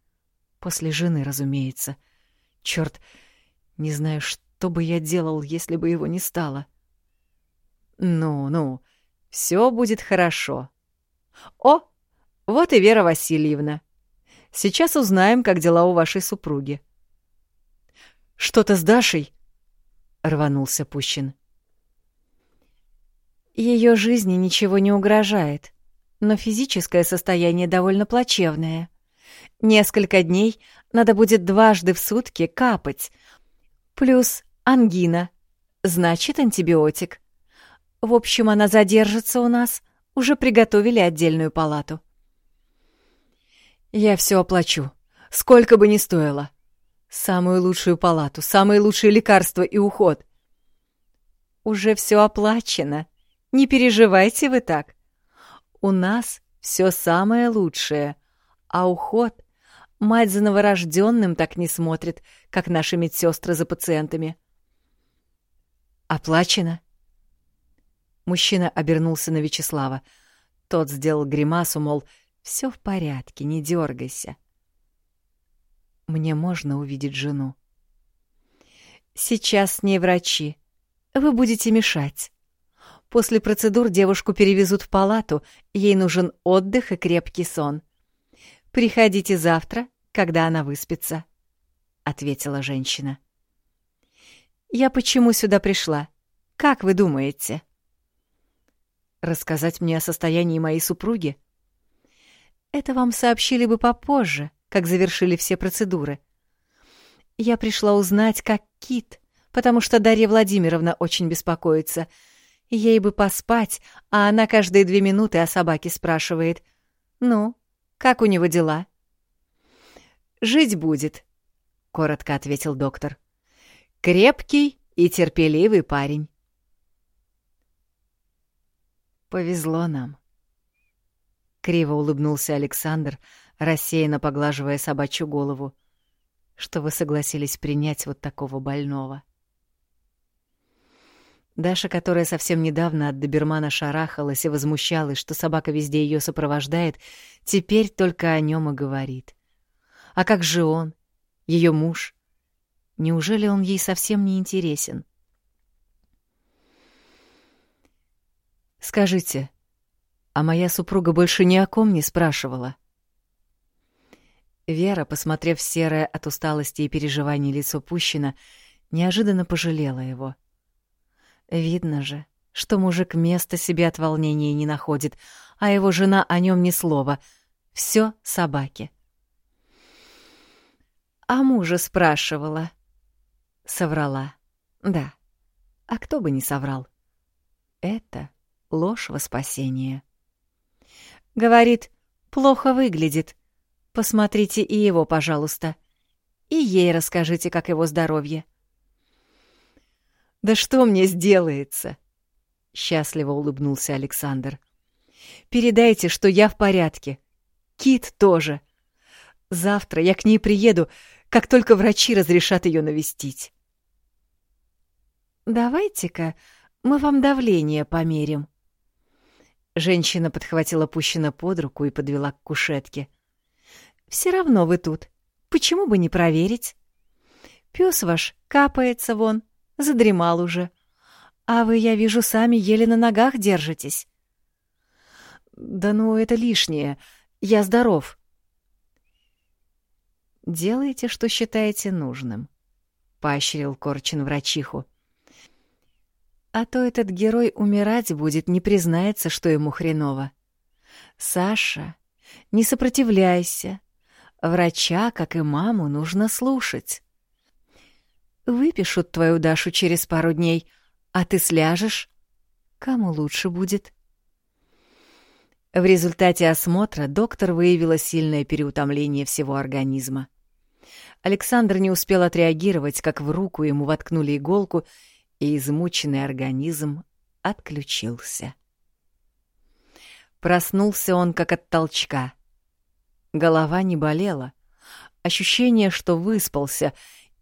После жены, разумеется. Черт, не знаю, что бы я делал, если бы его не стало. Ну-ну, все будет хорошо. О, вот и Вера Васильевна. Сейчас узнаем, как дела у вашей супруги. Что-то с Дашей? Рванулся Пущин. Ее жизни ничего не угрожает, но физическое состояние довольно плачевное. Несколько дней надо будет дважды в сутки капать. Плюс ангина, значит антибиотик. В общем, она задержится у нас. Уже приготовили отдельную палату. Я все оплачу, сколько бы ни стоило. Самую лучшую палату, самые лучшие лекарства и уход. Уже все оплачено. Не переживайте вы так. У нас все самое лучшее, а уход мать за новорожденным так не смотрит, как наши медсестры за пациентами. Оплачено? Мужчина обернулся на Вячеслава. Тот сделал гримасу, мол, все в порядке, не дергайся. Мне можно увидеть жену. Сейчас с ней врачи. Вы будете мешать. После процедур девушку перевезут в палату, ей нужен отдых и крепкий сон. Приходите завтра, когда она выспится, ответила женщина. Я почему сюда пришла? Как вы думаете? Рассказать мне о состоянии моей супруги? Это вам сообщили бы попозже, как завершили все процедуры. Я пришла узнать, как Кит, потому что Дарья Владимировна очень беспокоится. Ей бы поспать, а она каждые две минуты о собаке спрашивает. «Ну, как у него дела?» «Жить будет», — коротко ответил доктор. «Крепкий и терпеливый парень». «Повезло нам», — криво улыбнулся Александр, рассеянно поглаживая собачью голову, «что вы согласились принять вот такого больного». Даша, которая совсем недавно от добермана шарахалась и возмущалась, что собака везде ее сопровождает, теперь только о нем и говорит. А как же он? Ее муж? Неужели он ей совсем не интересен? Скажите, а моя супруга больше ни о ком не спрашивала? Вера, посмотрев серое от усталости и переживаний лицо Пущина, неожиданно пожалела его. Видно же, что мужик места себе от волнения не находит, а его жена о нем ни слова. Все собаки. А мужа спрашивала. Соврала. Да. А кто бы не соврал? Это ложь во спасение. Говорит, плохо выглядит. Посмотрите и его, пожалуйста. И ей расскажите, как его здоровье. Да что мне сделается? Счастливо улыбнулся Александр. Передайте, что я в порядке. Кит тоже. Завтра я к ней приеду, как только врачи разрешат ее навестить. «Давайте-ка мы вам давление померим». Женщина подхватила Пущина под руку и подвела к кушетке. «Все равно вы тут. Почему бы не проверить? Пес ваш капается вон, задремал уже. А вы, я вижу, сами еле на ногах держитесь». «Да ну, это лишнее. Я здоров», Делайте, что считаете нужным», — поощрил Корчин врачиху. «А то этот герой умирать будет, не признается, что ему хреново. Саша, не сопротивляйся. Врача, как и маму, нужно слушать. Выпишут твою Дашу через пару дней, а ты сляжешь. Кому лучше будет?» В результате осмотра доктор выявила сильное переутомление всего организма. Александр не успел отреагировать, как в руку ему воткнули иголку, и измученный организм отключился. Проснулся он как от толчка. Голова не болела. Ощущение, что выспался,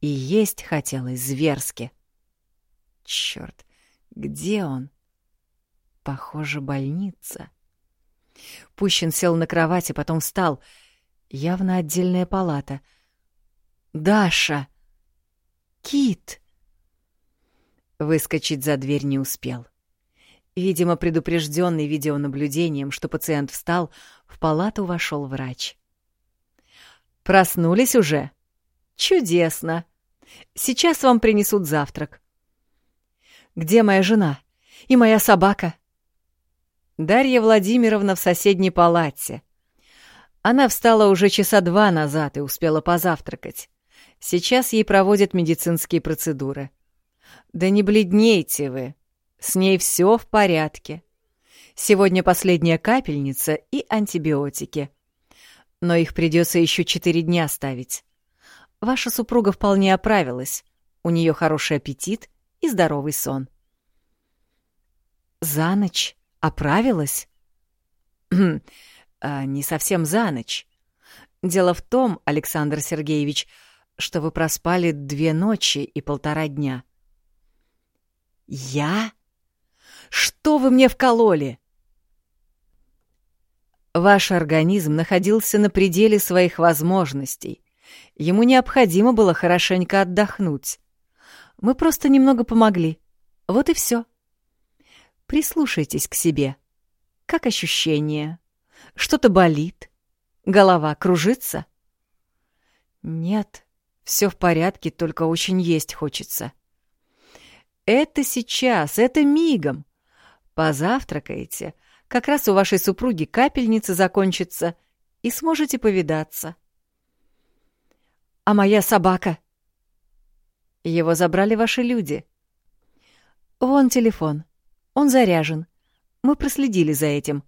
и есть хотелось зверски. Чёрт, где он? Похоже, больница. Пущин сел на кровати, потом встал. Явно отдельная палата. «Даша! Кит!» Выскочить за дверь не успел. Видимо, предупрежденный видеонаблюдением, что пациент встал, в палату вошел врач. «Проснулись уже? Чудесно! Сейчас вам принесут завтрак. Где моя жена? И моя собака?» Дарья Владимировна в соседней палате. Она встала уже часа два назад и успела позавтракать. Сейчас ей проводят медицинские процедуры. Да не бледнейте вы. С ней все в порядке. Сегодня последняя капельница и антибиотики. Но их придется еще четыре дня ставить. Ваша супруга вполне оправилась. У нее хороший аппетит и здоровый сон. За ночь Оправилась? а, не совсем за ночь. Дело в том, Александр Сергеевич, что вы проспали две ночи и полтора дня. Я? Что вы мне вкололи? Ваш организм находился на пределе своих возможностей. Ему необходимо было хорошенько отдохнуть. Мы просто немного помогли. Вот и все. — Прислушайтесь к себе. Как ощущение? Что-то болит? Голова кружится? Нет, все в порядке, только очень есть хочется. Это сейчас, это мигом. Позавтракаете, как раз у вашей супруги капельница закончится, и сможете повидаться. А моя собака? Его забрали ваши люди. Вон телефон. Он заряжен. Мы проследили за этим.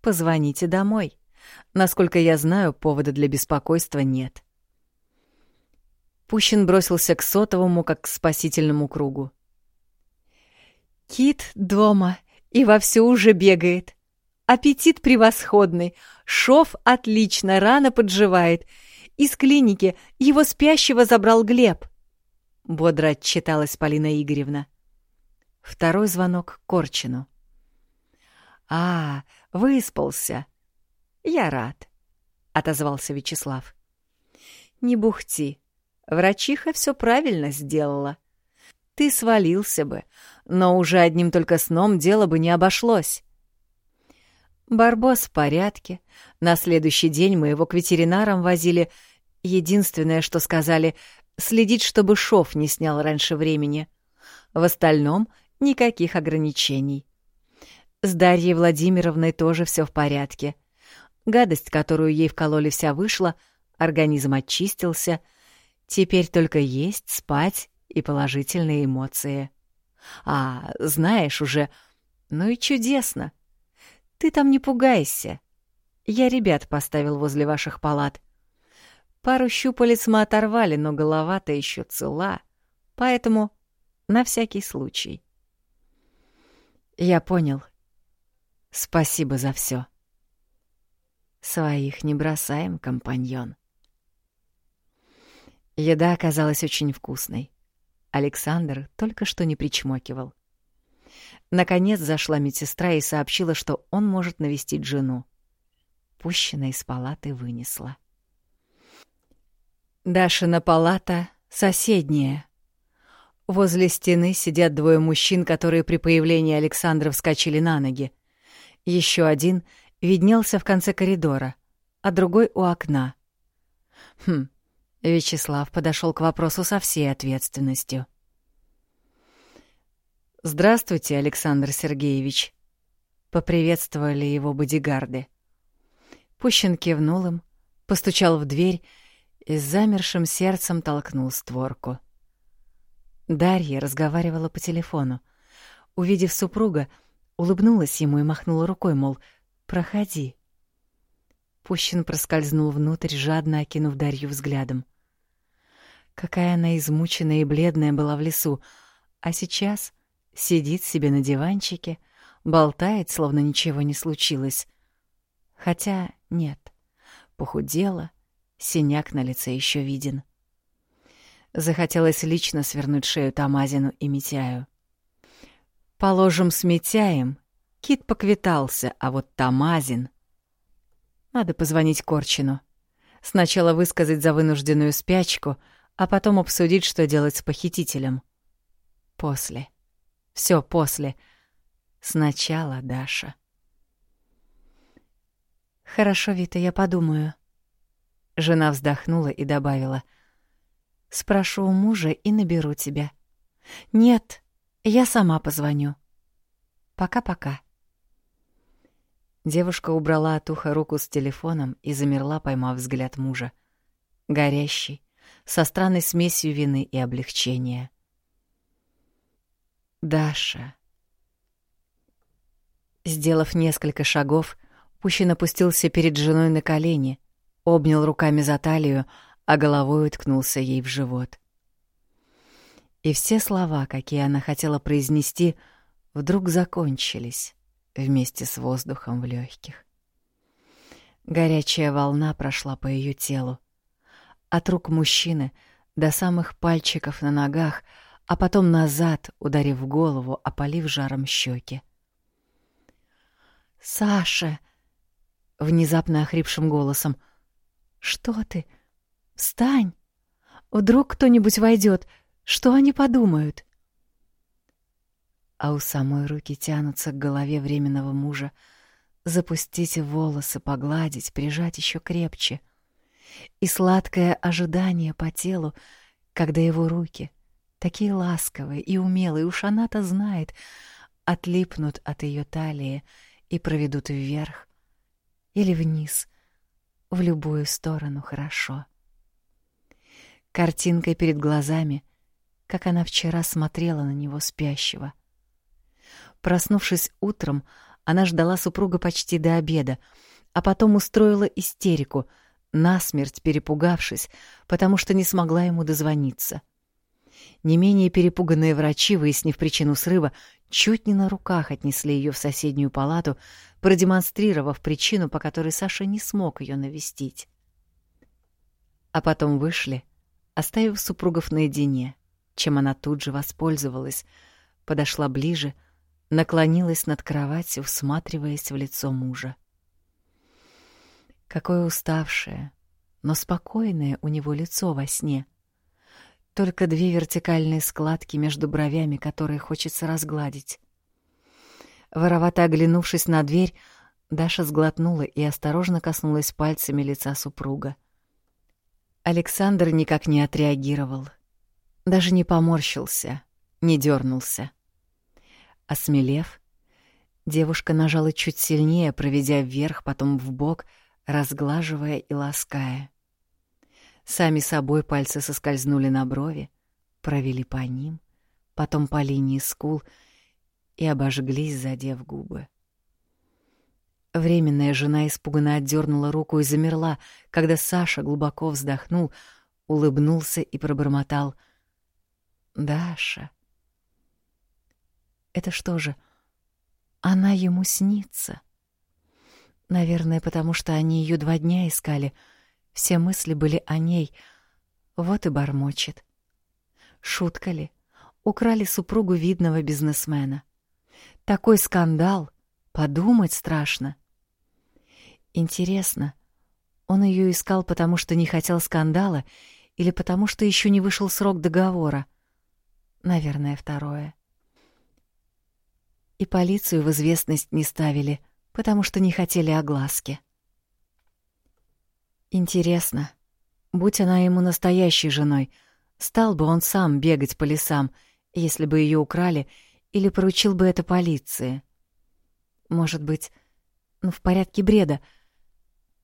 Позвоните домой. Насколько я знаю, повода для беспокойства нет. Пущин бросился к сотовому, как к спасительному кругу. «Кит дома и вовсю уже бегает. Аппетит превосходный, шов отлично, рано подживает. Из клиники его спящего забрал Глеб», — бодро отчиталась Полина Игоревна. Второй звонок Корчину. «А, выспался. Я рад», — отозвался Вячеслав. «Не бухти. Врачиха все правильно сделала. Ты свалился бы, но уже одним только сном дело бы не обошлось. Барбос в порядке. На следующий день мы его к ветеринарам возили. Единственное, что сказали, следить, чтобы шов не снял раньше времени. В остальном никаких ограничений. С Дарьей Владимировной тоже все в порядке. Гадость, которую ей вкололи, вся вышла, организм очистился — Теперь только есть, спать и положительные эмоции. А, знаешь уже, ну и чудесно. Ты там не пугайся. Я ребят поставил возле ваших палат. Пару щупалец мы оторвали, но голова-то еще цела, поэтому на всякий случай. Я понял. Спасибо за все. Своих не бросаем, компаньон. Еда оказалась очень вкусной. Александр только что не причмокивал. Наконец зашла медсестра и сообщила, что он может навестить жену. Пущена из палаты вынесла. Дашина палата соседняя. Возле стены сидят двое мужчин, которые при появлении Александра вскочили на ноги. Еще один виднелся в конце коридора, а другой у окна. Хм, Вячеслав подошел к вопросу со всей ответственностью. «Здравствуйте, Александр Сергеевич», — поприветствовали его бодигарды. Пущин кивнул им, постучал в дверь и с замершим сердцем толкнул створку. Дарья разговаривала по телефону. Увидев супруга, улыбнулась ему и махнула рукой, мол, «Проходи». Пущин проскользнул внутрь, жадно окинув Дарью взглядом. Какая она измученная и бледная была в лесу, а сейчас сидит себе на диванчике, болтает, словно ничего не случилось. Хотя нет, похудела, синяк на лице еще виден. Захотелось лично свернуть шею Тамазину и Митяю. Положим, с Митяем Кит поквитался, а вот Тамазин... Надо позвонить Корчину. Сначала высказать за вынужденную спячку — а потом обсудить, что делать с похитителем. После. Все после. Сначала Даша. «Хорошо, Вита, я подумаю». Жена вздохнула и добавила. «Спрошу у мужа и наберу тебя». «Нет, я сама позвоню». «Пока-пока». Девушка убрала от уха руку с телефоном и замерла, поймав взгляд мужа. Горящий, со странной смесью вины и облегчения. Даша. Сделав несколько шагов, Пущин опустился перед женой на колени, обнял руками за талию, а головой уткнулся ей в живот. И все слова, какие она хотела произнести, вдруг закончились вместе с воздухом в легких. Горячая волна прошла по ее телу, от рук мужчины до самых пальчиков на ногах, а потом назад, ударив голову, опалив жаром щеки. «Саша!» — внезапно охрипшим голосом. «Что ты? Встань! Вдруг кто-нибудь войдет, что они подумают?» А у самой руки тянутся к голове временного мужа, запустить волосы, погладить, прижать еще крепче — и сладкое ожидание по телу, когда его руки, такие ласковые и умелые, уж она-то знает, отлипнут от ее талии и проведут вверх или вниз, в любую сторону хорошо. Картинкой перед глазами, как она вчера смотрела на него спящего. Проснувшись утром, она ждала супруга почти до обеда, а потом устроила истерику, насмерть перепугавшись, потому что не смогла ему дозвониться. Не менее перепуганные врачи, выяснив причину срыва, чуть не на руках отнесли ее в соседнюю палату, продемонстрировав причину, по которой Саша не смог ее навестить. А потом вышли, оставив супругов наедине, чем она тут же воспользовалась, подошла ближе, наклонилась над кроватью, всматриваясь в лицо мужа. Какое уставшее, но спокойное у него лицо во сне. Только две вертикальные складки между бровями, которые хочется разгладить. Воровато оглянувшись на дверь, Даша сглотнула и осторожно коснулась пальцами лица супруга. Александр никак не отреагировал. Даже не поморщился, не дернулся. Осмелев, девушка нажала чуть сильнее, проведя вверх, потом в бок, разглаживая и лаская. Сами собой пальцы соскользнули на брови, провели по ним, потом по линии скул и обожглись, задев губы. Временная жена испуганно отдернула руку и замерла, когда Саша глубоко вздохнул, улыбнулся и пробормотал. «Даша». «Это что же, она ему снится?» Наверное, потому что они ее два дня искали — все мысли были о ней. Вот и бормочет. Шутка ли? Украли супругу видного бизнесмена. Такой скандал. Подумать страшно. Интересно, он ее искал, потому что не хотел скандала или потому что еще не вышел срок договора? Наверное, второе. И полицию в известность не ставили, потому что не хотели огласки. Интересно, будь она ему настоящей женой, стал бы он сам бегать по лесам, если бы ее украли, или поручил бы это полиции? Может быть, ну, в порядке бреда.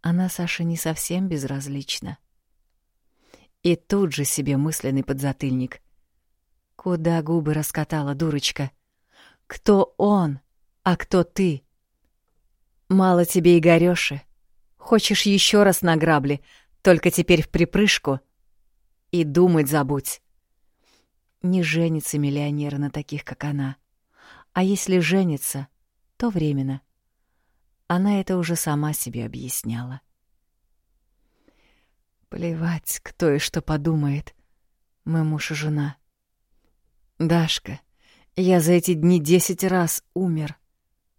Она, Саша, не совсем безразлична. И тут же себе мысленный подзатыльник. Куда губы раскатала дурочка? Кто он, а кто ты? Мало тебе и горёши. Хочешь еще раз на грабли, только теперь в припрыжку? И думать забудь. Не женится миллионер на таких, как она. А если женится, то временно. Она это уже сама себе объясняла. Плевать, кто и что подумает. Мы муж и жена. Дашка, я за эти дни десять раз умер,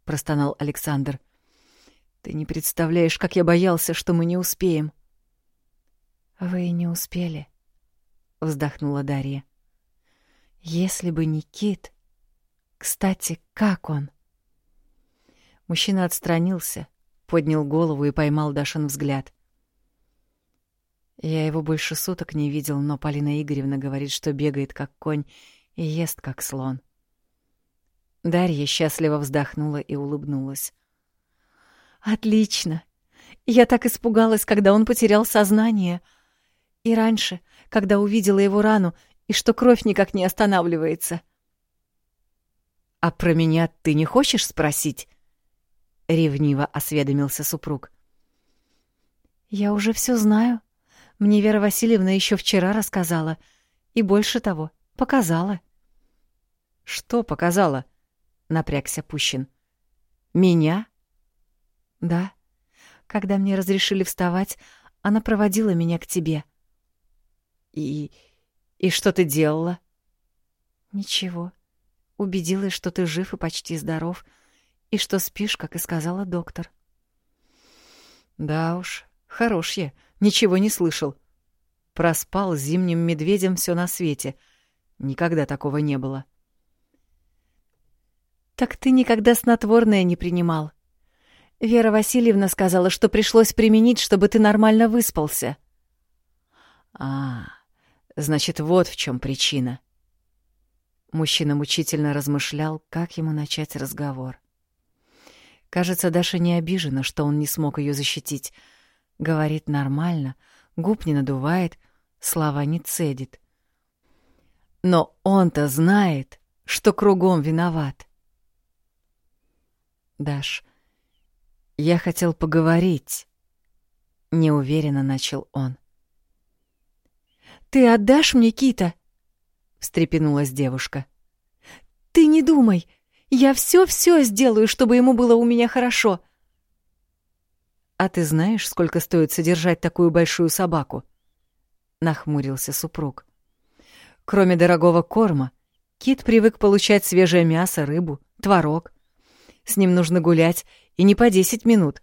простонал Александр. — ты не представляешь, как я боялся, что мы не успеем. Вы не успели, вздохнула Дарья. Если бы не Кит. Кстати, как он? Мужчина отстранился, поднял голову и поймал Дашин взгляд. Я его больше суток не видел, но Полина Игоревна говорит, что бегает как конь и ест как слон. Дарья счастливо вздохнула и улыбнулась. Отлично. Я так испугалась, когда он потерял сознание. И раньше, когда увидела его рану, и что кровь никак не останавливается. А про меня ты не хочешь спросить? ревниво осведомился супруг. Я уже все знаю. Мне Вера Васильевна еще вчера рассказала, и больше того, показала. Что показала? напрягся Пущин. Меня? Да. Когда мне разрешили вставать, она проводила меня к тебе. И... и что ты делала? Ничего. Убедилась, что ты жив и почти здоров, и что спишь, как и сказала доктор. Да уж, хорош я, ничего не слышал. Проспал зимним медведем все на свете. Никогда такого не было. Так ты никогда снотворное не принимал. Вера Васильевна сказала, что пришлось применить, чтобы ты нормально выспался. А, значит, вот в чем причина. Мужчина мучительно размышлял, как ему начать разговор. Кажется, Даша не обижена, что он не смог ее защитить. Говорит нормально, губ не надувает, слова не цедит. Но он-то знает, что кругом виноват. «Даш, я хотел поговорить», — неуверенно начал он. «Ты отдашь мне Кита?» — встрепенулась девушка. «Ты не думай, я все-все сделаю, чтобы ему было у меня хорошо». «А ты знаешь, сколько стоит содержать такую большую собаку?» — нахмурился супруг. «Кроме дорогого корма, кит привык получать свежее мясо, рыбу, творог. С ним нужно гулять и не по десять минут,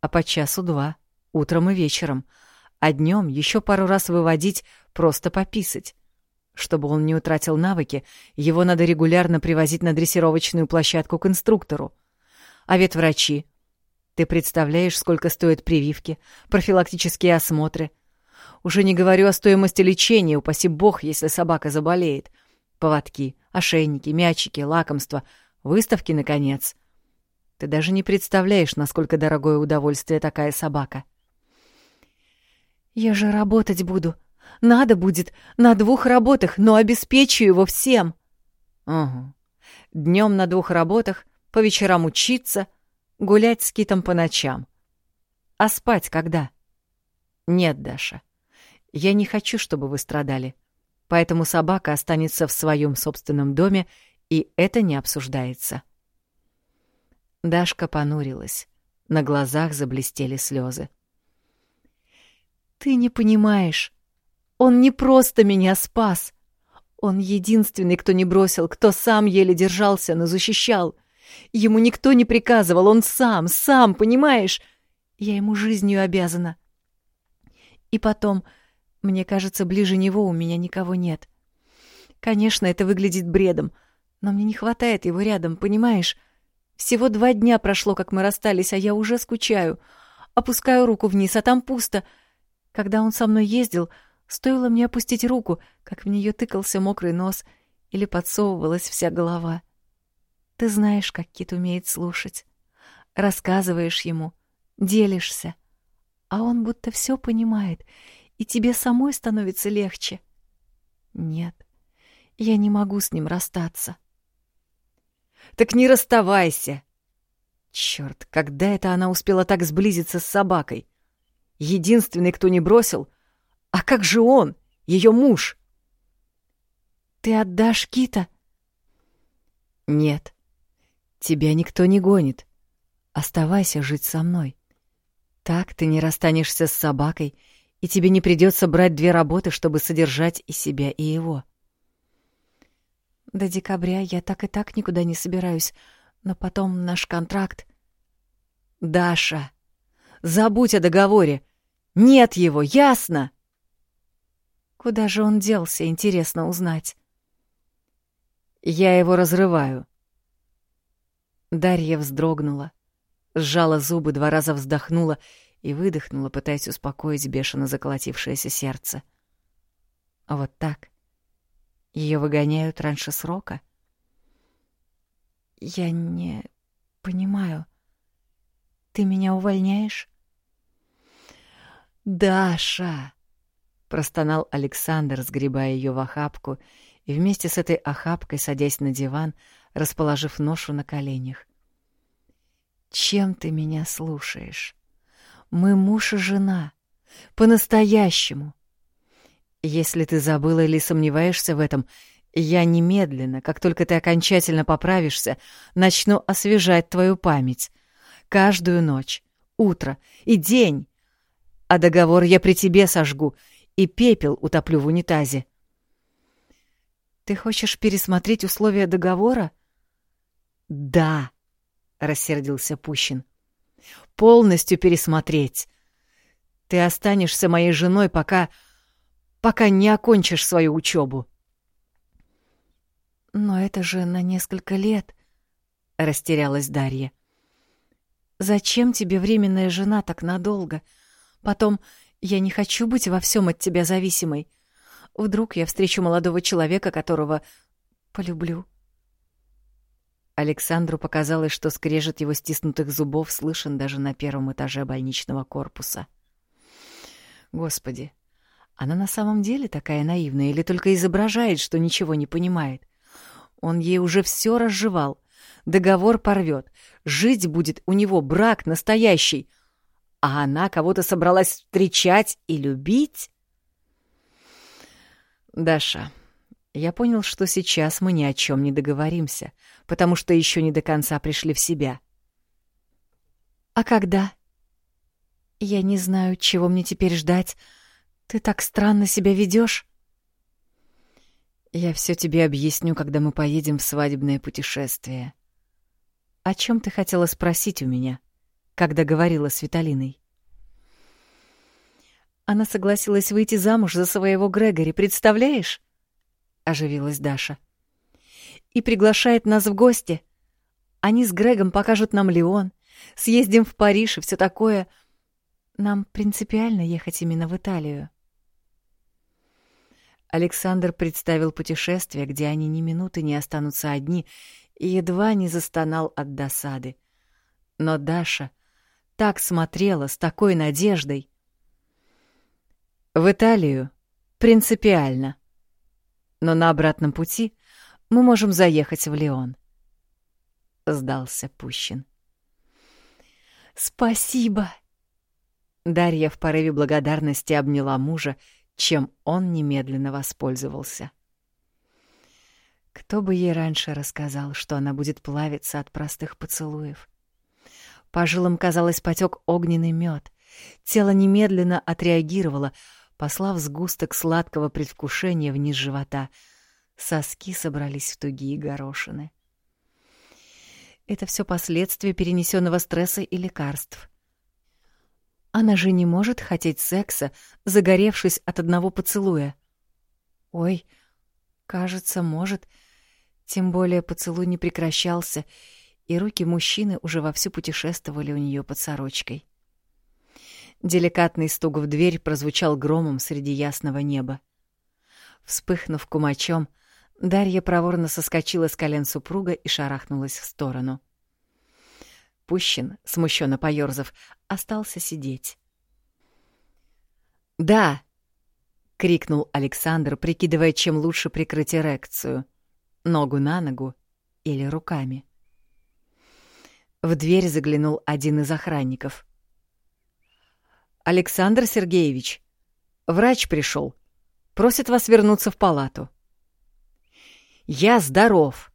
а по часу-два, утром и вечером, а днем еще пару раз выводить, просто пописать. Чтобы он не утратил навыки, его надо регулярно привозить на дрессировочную площадку к инструктору. А ветврачи? Ты представляешь, сколько стоят прививки, профилактические осмотры? Уже не говорю о стоимости лечения, упаси бог, если собака заболеет. Поводки, ошейники, мячики, лакомства, выставки, наконец. Ты даже не представляешь, насколько дорогое удовольствие такая собака. «Я же работать буду», надо будет на двух работах, но обеспечу его всем. Угу. Днем на двух работах, по вечерам учиться, гулять с китом по ночам. А спать когда? Нет, Даша. Я не хочу, чтобы вы страдали. Поэтому собака останется в своем собственном доме, и это не обсуждается. Дашка понурилась. На глазах заблестели слезы. «Ты не понимаешь. Он не просто меня спас. Он единственный, кто не бросил, кто сам еле держался, но защищал. Ему никто не приказывал, он сам, сам, понимаешь? Я ему жизнью обязана. И потом, мне кажется, ближе него у меня никого нет. Конечно, это выглядит бредом, но мне не хватает его рядом, понимаешь? Всего два дня прошло, как мы расстались, а я уже скучаю. Опускаю руку вниз, а там пусто. Когда он со мной ездил, Стоило мне опустить руку, как в нее тыкался мокрый нос или подсовывалась вся голова. Ты знаешь, как кит умеет слушать. Рассказываешь ему, делишься, а он будто все понимает, и тебе самой становится легче. Нет, я не могу с ним расстаться. Так не расставайся. Черт, когда это она успела так сблизиться с собакой? Единственный, кто не бросил, а как же он, ее муж? Ты отдашь Кита? Нет. Тебя никто не гонит. Оставайся жить со мной. Так ты не расстанешься с собакой, и тебе не придется брать две работы, чтобы содержать и себя, и его. До декабря я так и так никуда не собираюсь, но потом наш контракт... Даша, забудь о договоре. Нет его, ясно? Куда же он делся, интересно узнать. Я его разрываю. Дарья вздрогнула, сжала зубы, два раза вздохнула и выдохнула, пытаясь успокоить бешено заколотившееся сердце. Вот так. Ее выгоняют раньше срока. Я не понимаю. Ты меня увольняешь? Даша! простонал Александр, сгребая ее в охапку, и вместе с этой охапкой садясь на диван, расположив ношу на коленях. «Чем ты меня слушаешь? Мы муж и жена. По-настоящему. Если ты забыла или сомневаешься в этом, я немедленно, как только ты окончательно поправишься, начну освежать твою память. Каждую ночь, утро и день. А договор я при тебе сожгу — и пепел утоплю в унитазе. Ты хочешь пересмотреть условия договора? Да, рассердился Пущин. Полностью пересмотреть. Ты останешься моей женой, пока пока не окончишь свою учебу. Но это же на несколько лет, растерялась Дарья. Зачем тебе временная жена так надолго? Потом я не хочу быть во всем от тебя зависимой. Вдруг я встречу молодого человека, которого... полюблю. Александру показалось, что скрежет его стиснутых зубов слышен даже на первом этаже больничного корпуса. Господи, она на самом деле такая наивная или только изображает, что ничего не понимает? Он ей уже все разжевал. Договор порвет. Жить будет у него брак настоящий. А она кого-то собралась встречать и любить? Даша, я понял, что сейчас мы ни о чем не договоримся, потому что еще не до конца пришли в себя. А когда? Я не знаю, чего мне теперь ждать. Ты так странно себя ведешь. Я все тебе объясню, когда мы поедем в свадебное путешествие. О чем ты хотела спросить у меня, когда говорила с Виталиной? Она согласилась выйти замуж за своего Грегори, представляешь? — оживилась Даша. «И приглашает нас в гости. Они с Грегом покажут нам Леон, съездим в Париж и все такое. Нам принципиально ехать именно в Италию». Александр представил путешествие, где они ни минуты не останутся одни, и едва не застонал от досады. Но Даша так смотрела с такой надеждой. «В Италию. Принципиально», но на обратном пути мы можем заехать в Леон. Сдался Пущин. «Спасибо!» Дарья в порыве благодарности обняла мужа, чем он немедленно воспользовался. Кто бы ей раньше рассказал, что она будет плавиться от простых поцелуев? По жилам, казалось, потек огненный мед. Тело немедленно отреагировало — послав сгусток сладкого предвкушения вниз живота. Соски собрались в тугие горошины. Это все последствия перенесенного стресса и лекарств. Она же не может хотеть секса, загоревшись от одного поцелуя. Ой, кажется, может. Тем более поцелуй не прекращался, и руки мужчины уже вовсю путешествовали у нее под сорочкой. Деликатный стук в дверь прозвучал громом среди ясного неба. Вспыхнув кумачом, Дарья проворно соскочила с колен супруга и шарахнулась в сторону. Пущин, смущенно поёрзав, остался сидеть. «Да!» — крикнул Александр, прикидывая, чем лучше прикрыть эрекцию. Ногу на ногу или руками. В дверь заглянул один из охранников. Александр Сергеевич, врач пришел. Просит вас вернуться в палату. Я здоров.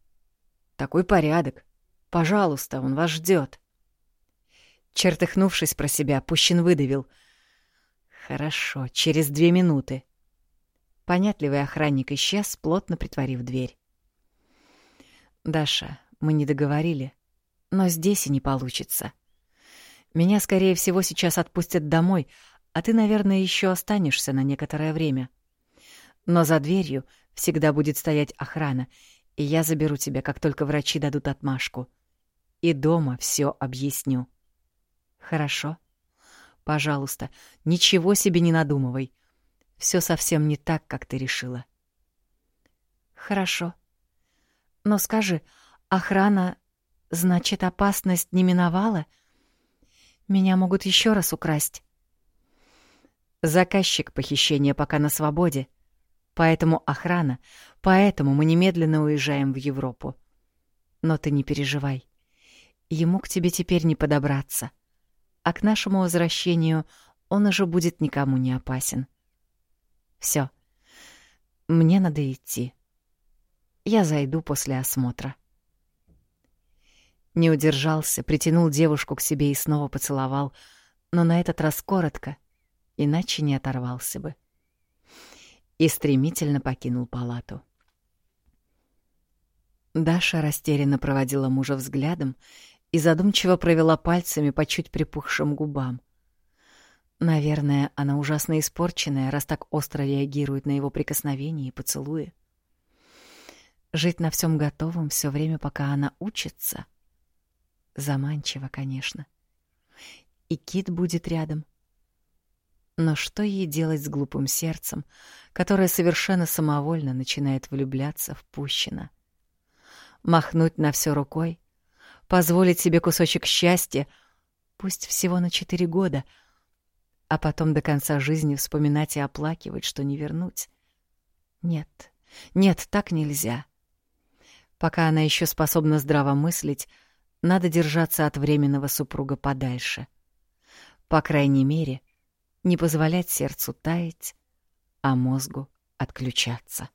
Такой порядок. Пожалуйста, он вас ждет. Чертыхнувшись про себя, Пущин выдавил. Хорошо, через две минуты. Понятливый охранник исчез, плотно притворив дверь. «Даша, мы не договорили, но здесь и не получится. Меня, скорее всего, сейчас отпустят домой, а ты, наверное, еще останешься на некоторое время. Но за дверью всегда будет стоять охрана, и я заберу тебя, как только врачи дадут отмашку. И дома все объясню. Хорошо? Пожалуйста, ничего себе не надумывай. Все совсем не так, как ты решила. Хорошо. Но скажи, охрана, значит, опасность не миновала — меня могут еще раз украсть. Заказчик похищения пока на свободе, поэтому охрана, поэтому мы немедленно уезжаем в Европу. Но ты не переживай. Ему к тебе теперь не подобраться. А к нашему возвращению он уже будет никому не опасен. Все. Мне надо идти. Я зайду после осмотра. Не удержался, притянул девушку к себе и снова поцеловал, но на этот раз коротко, иначе не оторвался бы. И стремительно покинул палату. Даша растерянно проводила мужа взглядом и задумчиво провела пальцами по чуть припухшим губам. Наверное, она ужасно испорченная, раз так остро реагирует на его прикосновения и поцелуи. Жить на всем готовом все время, пока она учится — Заманчиво, конечно. И Кит будет рядом. Но что ей делать с глупым сердцем, которое совершенно самовольно начинает влюбляться в Пущина? махнуть на все рукой, позволить себе кусочек счастья, пусть всего на четыре года, а потом до конца жизни вспоминать и оплакивать, что не вернуть. Нет, нет, так нельзя. Пока она еще способна здраво мыслить, надо держаться от временного супруга подальше. По крайней мере, не позволять сердцу таять, а мозгу отключаться.